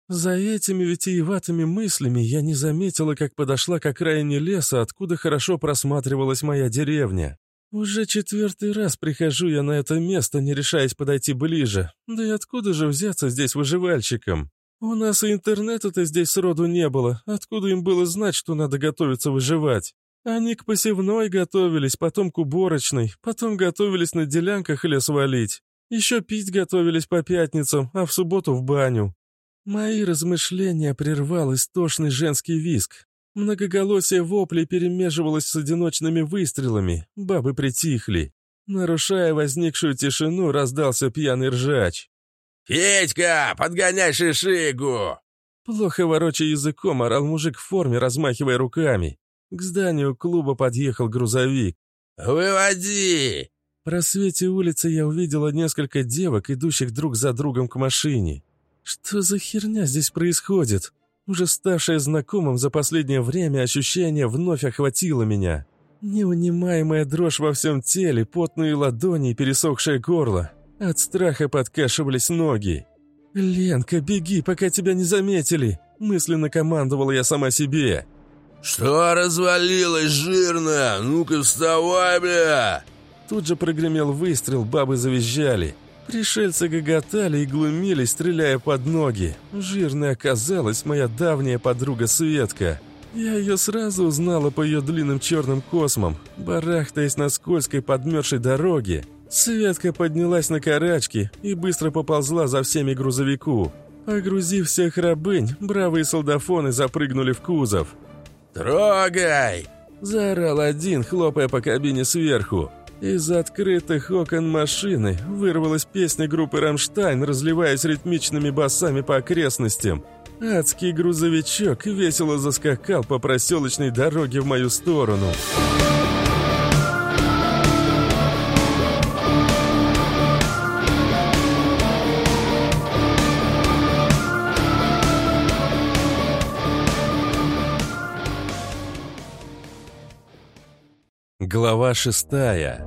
За этими витиеватыми мыслями я не заметила, как подошла к окраине леса, откуда хорошо просматривалась моя деревня. Уже четвертый раз прихожу я на это место, не решаясь подойти ближе. Да и откуда же взяться здесь выживальщиком? У нас и интернета-то здесь сроду не было. Откуда им было знать, что надо готовиться выживать? Они к посевной готовились, потом к уборочной, потом готовились на делянках лес валить. Еще пить готовились по пятницам, а в субботу в баню. Мои размышления прервал истошный женский виск. Многоголосие воплей перемеживалось с одиночными выстрелами, бабы притихли. Нарушая возникшую тишину, раздался пьяный ржач. «Федька, подгоняй шишигу!» Плохо ворочая языком, орал мужик в форме, размахивая руками. К зданию клуба подъехал грузовик. «Выводи!» В просвете улицы я увидела несколько девок, идущих друг за другом к машине. Что за херня здесь происходит? Уже ставшее знакомым за последнее время ощущение вновь охватило меня. Неунимаемая дрожь во всем теле, потные ладони и пересохшее горло. От страха подкашивались ноги. «Ленка, беги, пока тебя не заметили!» Мысленно командовала я сама себе. «Что развалилось, жирно? Ну-ка вставай, бля!» Тут же прогремел выстрел, бабы завизжали. Пришельцы гоготали и глумились, стреляя под ноги. Жирной оказалась моя давняя подруга Светка. Я ее сразу узнала по ее длинным черным космам, барахтаясь на скользкой подмерзшей дороге. Светка поднялась на карачки и быстро поползла за всеми грузовику. Огрузив всех рабынь, бравые солдафоны запрыгнули в кузов. «Трогай!» – заорал один, хлопая по кабине сверху. Из открытых окон машины вырвалась песня группы «Рамштайн», разливаясь ритмичными басами по окрестностям. Адский грузовичок весело заскакал по проселочной дороге в мою сторону. «Музыка» Глава шестая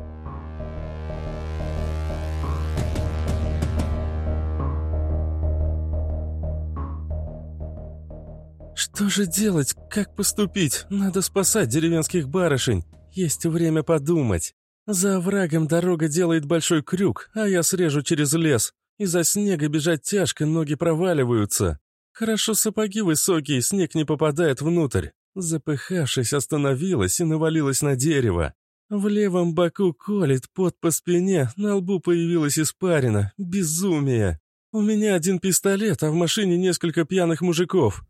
Что же делать? Как поступить? Надо спасать деревенских барышень. Есть время подумать. За оврагом дорога делает большой крюк, а я срежу через лес. Из-за снега бежать тяжко, ноги проваливаются. Хорошо сапоги высокие, снег не попадает внутрь. Запыхавшись, остановилась и навалилась на дерево. В левом боку колет, пот по спине, на лбу появилась испарина. Безумие. У меня один пистолет, а в машине несколько пьяных мужиков.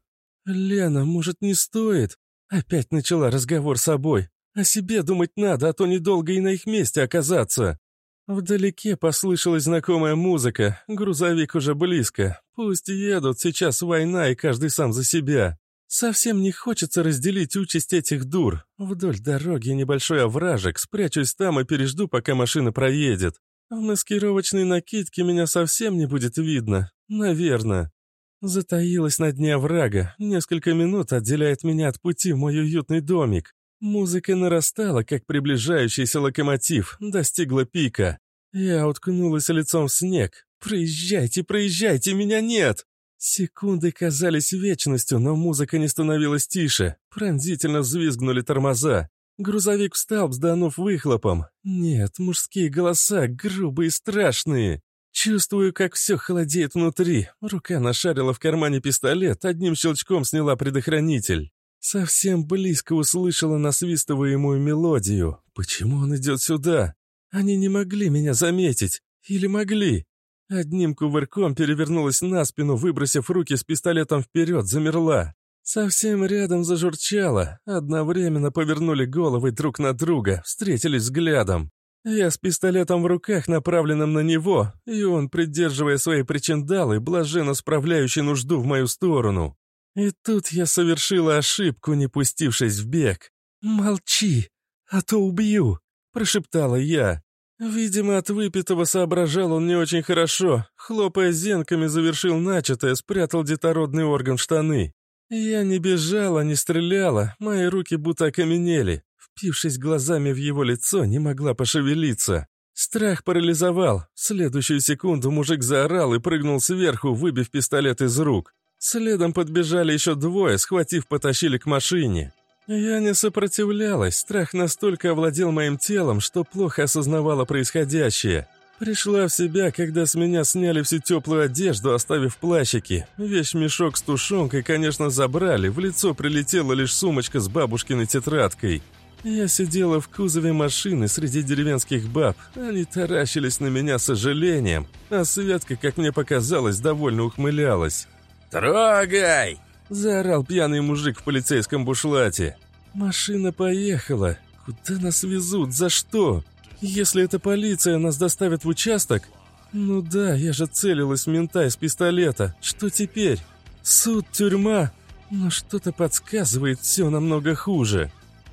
«Лена, может, не стоит?» Опять начала разговор с собой. «О себе думать надо, а то недолго и на их месте оказаться». Вдалеке послышалась знакомая музыка, грузовик уже близко. Пусть едут, сейчас война, и каждый сам за себя. Совсем не хочется разделить участь этих дур. Вдоль дороги небольшой овражек, спрячусь там и пережду, пока машина проедет. В маскировочной накидке меня совсем не будет видно. Наверное. Затаилась на дне оврага. Несколько минут отделяет меня от пути мой уютный домик. Музыка нарастала, как приближающийся локомотив, достигла пика. Я уткнулась лицом в снег. «Проезжайте, проезжайте, меня нет!» Секунды казались вечностью, но музыка не становилась тише. Пронзительно взвизгнули тормоза. Грузовик встал, взданув выхлопом. Нет, мужские голоса, грубые и страшные. Чувствую, как все холодеет внутри. Рука нашарила в кармане пистолет, одним щелчком сняла предохранитель. Совсем близко услышала насвистываемую мелодию. Почему он идет сюда? Они не могли меня заметить. Или могли? Одним кувырком перевернулась на спину, выбросив руки с пистолетом вперед, замерла. Совсем рядом зажурчала. Одновременно повернули головы друг на друга, встретились взглядом. Я с пистолетом в руках, направленным на него, и он, придерживая свои причиндалы, блаженно справляющий нужду в мою сторону. И тут я совершила ошибку, не пустившись в бег. «Молчи, а то убью», — прошептала я. Видимо, от выпитого соображал он не очень хорошо. Хлопая зенками, завершил начатое, спрятал детородный орган в штаны. Я не бежала, не стреляла, мои руки будто окаменели. Впившись глазами в его лицо, не могла пошевелиться. Страх парализовал. В следующую секунду мужик заорал и прыгнул сверху, выбив пистолет из рук. Следом подбежали еще двое, схватив, потащили к машине. Я не сопротивлялась, страх настолько овладел моим телом, что плохо осознавала происходящее. Пришла в себя, когда с меня сняли всю теплую одежду, оставив плащики. Вещь-мешок с тушенкой, конечно, забрали, в лицо прилетела лишь сумочка с бабушкиной тетрадкой. Я сидела в кузове машины среди деревенских баб. Они таращились на меня с сожалением, а Светка, как мне показалось, довольно ухмылялась. «Трогай!» – заорал пьяный мужик в полицейском бушлате. «Машина поехала. Куда нас везут? За что? Если это полиция, нас доставят в участок? Ну да, я же целилась в мента из пистолета. Что теперь? Суд, тюрьма? Но что-то подсказывает, все намного хуже».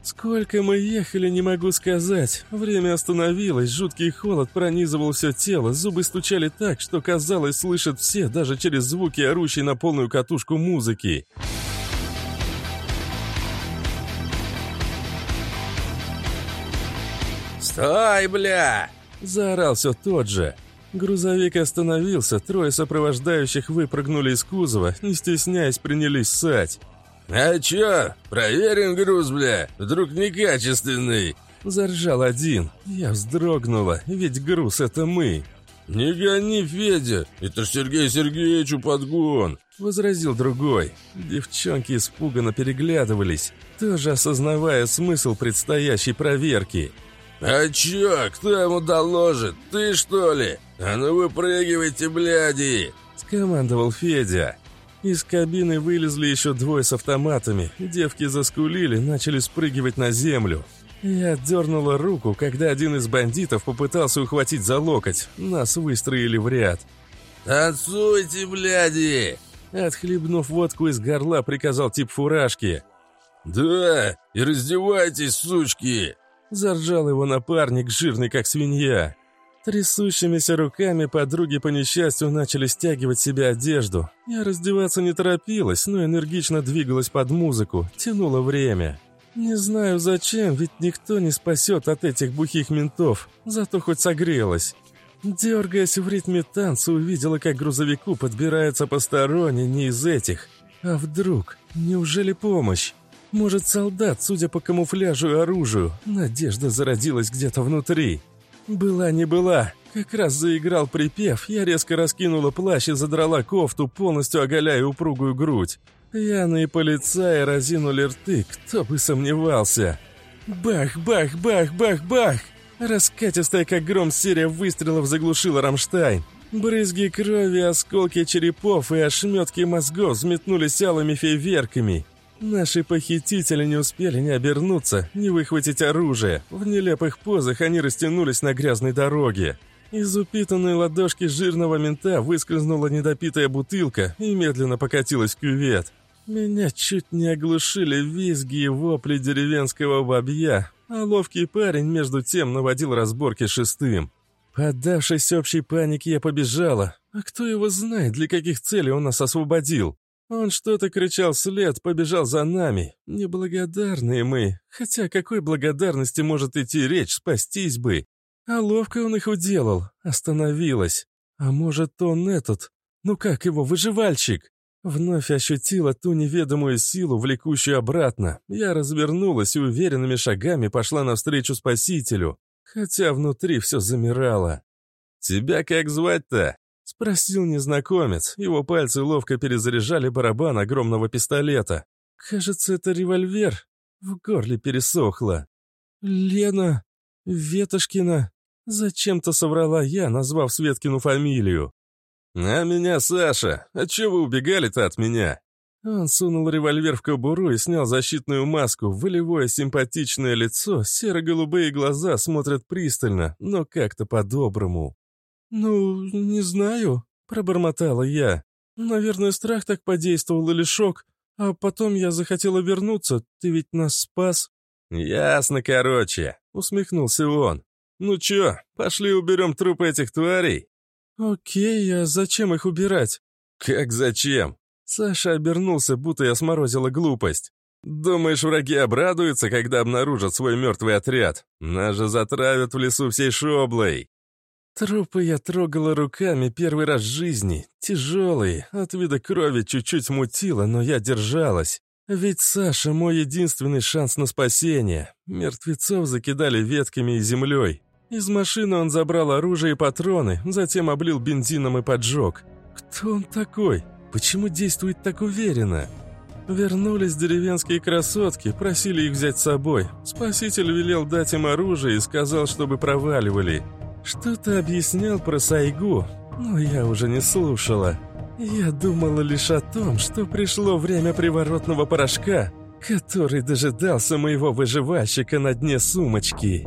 Сколько мы ехали, не могу сказать. Время остановилось, жуткий холод пронизывал все тело, зубы стучали так, что казалось, слышат все, даже через звуки орущей на полную катушку музыки. «Стой, бля!» – заорал все тот же. Грузовик остановился, трое сопровождающих выпрыгнули из кузова, не стесняясь принялись ссать. «А чё? Проверим груз, бля, вдруг некачественный!» Заржал один. Я вздрогнула, ведь груз — это мы. «Не гони, Федя, это ж Сергей Сергеевичу подгон!» Возразил другой. Девчонки испуганно переглядывались, тоже осознавая смысл предстоящей проверки. «А чё, кто ему доложит? Ты что ли? А ну выпрыгивайте, бляди!» Скомандовал Федя. Из кабины вылезли еще двое с автоматами. Девки заскулили, начали спрыгивать на землю. Я дернула руку, когда один из бандитов попытался ухватить за локоть. Нас выстроили в ряд. «Танцуйте, бляди!» Отхлебнув водку из горла, приказал тип фуражки. «Да, и раздевайтесь, сучки!» Заржал его напарник, жирный как свинья. Трясущимися руками подруги по несчастью начали стягивать себе одежду. Я раздеваться не торопилась, но энергично двигалась под музыку, тянула время. Не знаю зачем, ведь никто не спасет от этих бухих ментов, зато хоть согрелась. Дергаясь в ритме танца, увидела, как грузовику подбирается посторонний не из этих. А вдруг? Неужели помощь? Может, солдат, судя по камуфляжу и оружию, надежда зародилась где-то внутри. Была не была. Как раз заиграл припев, я резко раскинула плащ и задрала кофту, полностью оголяя упругую грудь. Пьяные полицаи разинули рты, кто бы сомневался. Бах, бах, бах, бах, бах! Раскатистая, как гром, серия выстрелов заглушила Рамштайн. Брызги крови, осколки черепов и ошметки мозгов взметнулись алыми фейверками. Наши похитители не успели ни обернуться, ни выхватить оружие. В нелепых позах они растянулись на грязной дороге. Из упитанной ладошки жирного мента выскользнула недопитая бутылка и медленно покатилась в кювет. Меня чуть не оглушили визги и вопли деревенского бабья, а ловкий парень между тем наводил разборки шестым. Поддавшись общей панике, я побежала. А кто его знает, для каких целей он нас освободил? Он что-то кричал вслед, побежал за нами. Неблагодарные мы. Хотя какой благодарности может идти речь, спастись бы. А ловко он их уделал. Остановилась. А может, он этот... Ну как его, выживальщик? Вновь ощутила ту неведомую силу, влекущую обратно. Я развернулась и уверенными шагами пошла навстречу спасителю, хотя внутри все замирало. «Тебя как звать-то?» — спросил незнакомец. Его пальцы ловко перезаряжали барабан огромного пистолета. «Кажется, это револьвер». В горле пересохло. «Лена Ветошкина». Зачем-то соврала я, назвав Светкину фамилию. «А меня Саша. А чего вы убегали-то от меня?» Он сунул револьвер в кобуру и снял защитную маску. Волевое симпатичное лицо, серо-голубые глаза смотрят пристально, но как-то по-доброму. «Ну, не знаю», — пробормотала я. «Наверное, страх так подействовал или шок. А потом я захотела вернуться. Ты ведь нас спас». «Ясно, короче», — усмехнулся он. «Ну чё, пошли уберем трупы этих тварей?» «Окей, а зачем их убирать?» «Как зачем?» Саша обернулся, будто я сморозила глупость. «Думаешь, враги обрадуются, когда обнаружат свой мертвый отряд? Нас же затравят в лесу всей шоблой!» Трупы я трогала руками первый раз в жизни. Тяжелые, от вида крови чуть-чуть мутило, но я держалась. Ведь Саша — мой единственный шанс на спасение. Мертвецов закидали ветками и землей. Из машины он забрал оружие и патроны, затем облил бензином и поджег. Кто он такой? Почему действует так уверенно? Вернулись деревенские красотки, просили их взять с собой. Спаситель велел дать им оружие и сказал, чтобы проваливали. Что-то объяснял про Сайгу, но я уже не слушала. Я думала лишь о том, что пришло время приворотного порошка, который дожидался моего выживальщика на дне сумочки.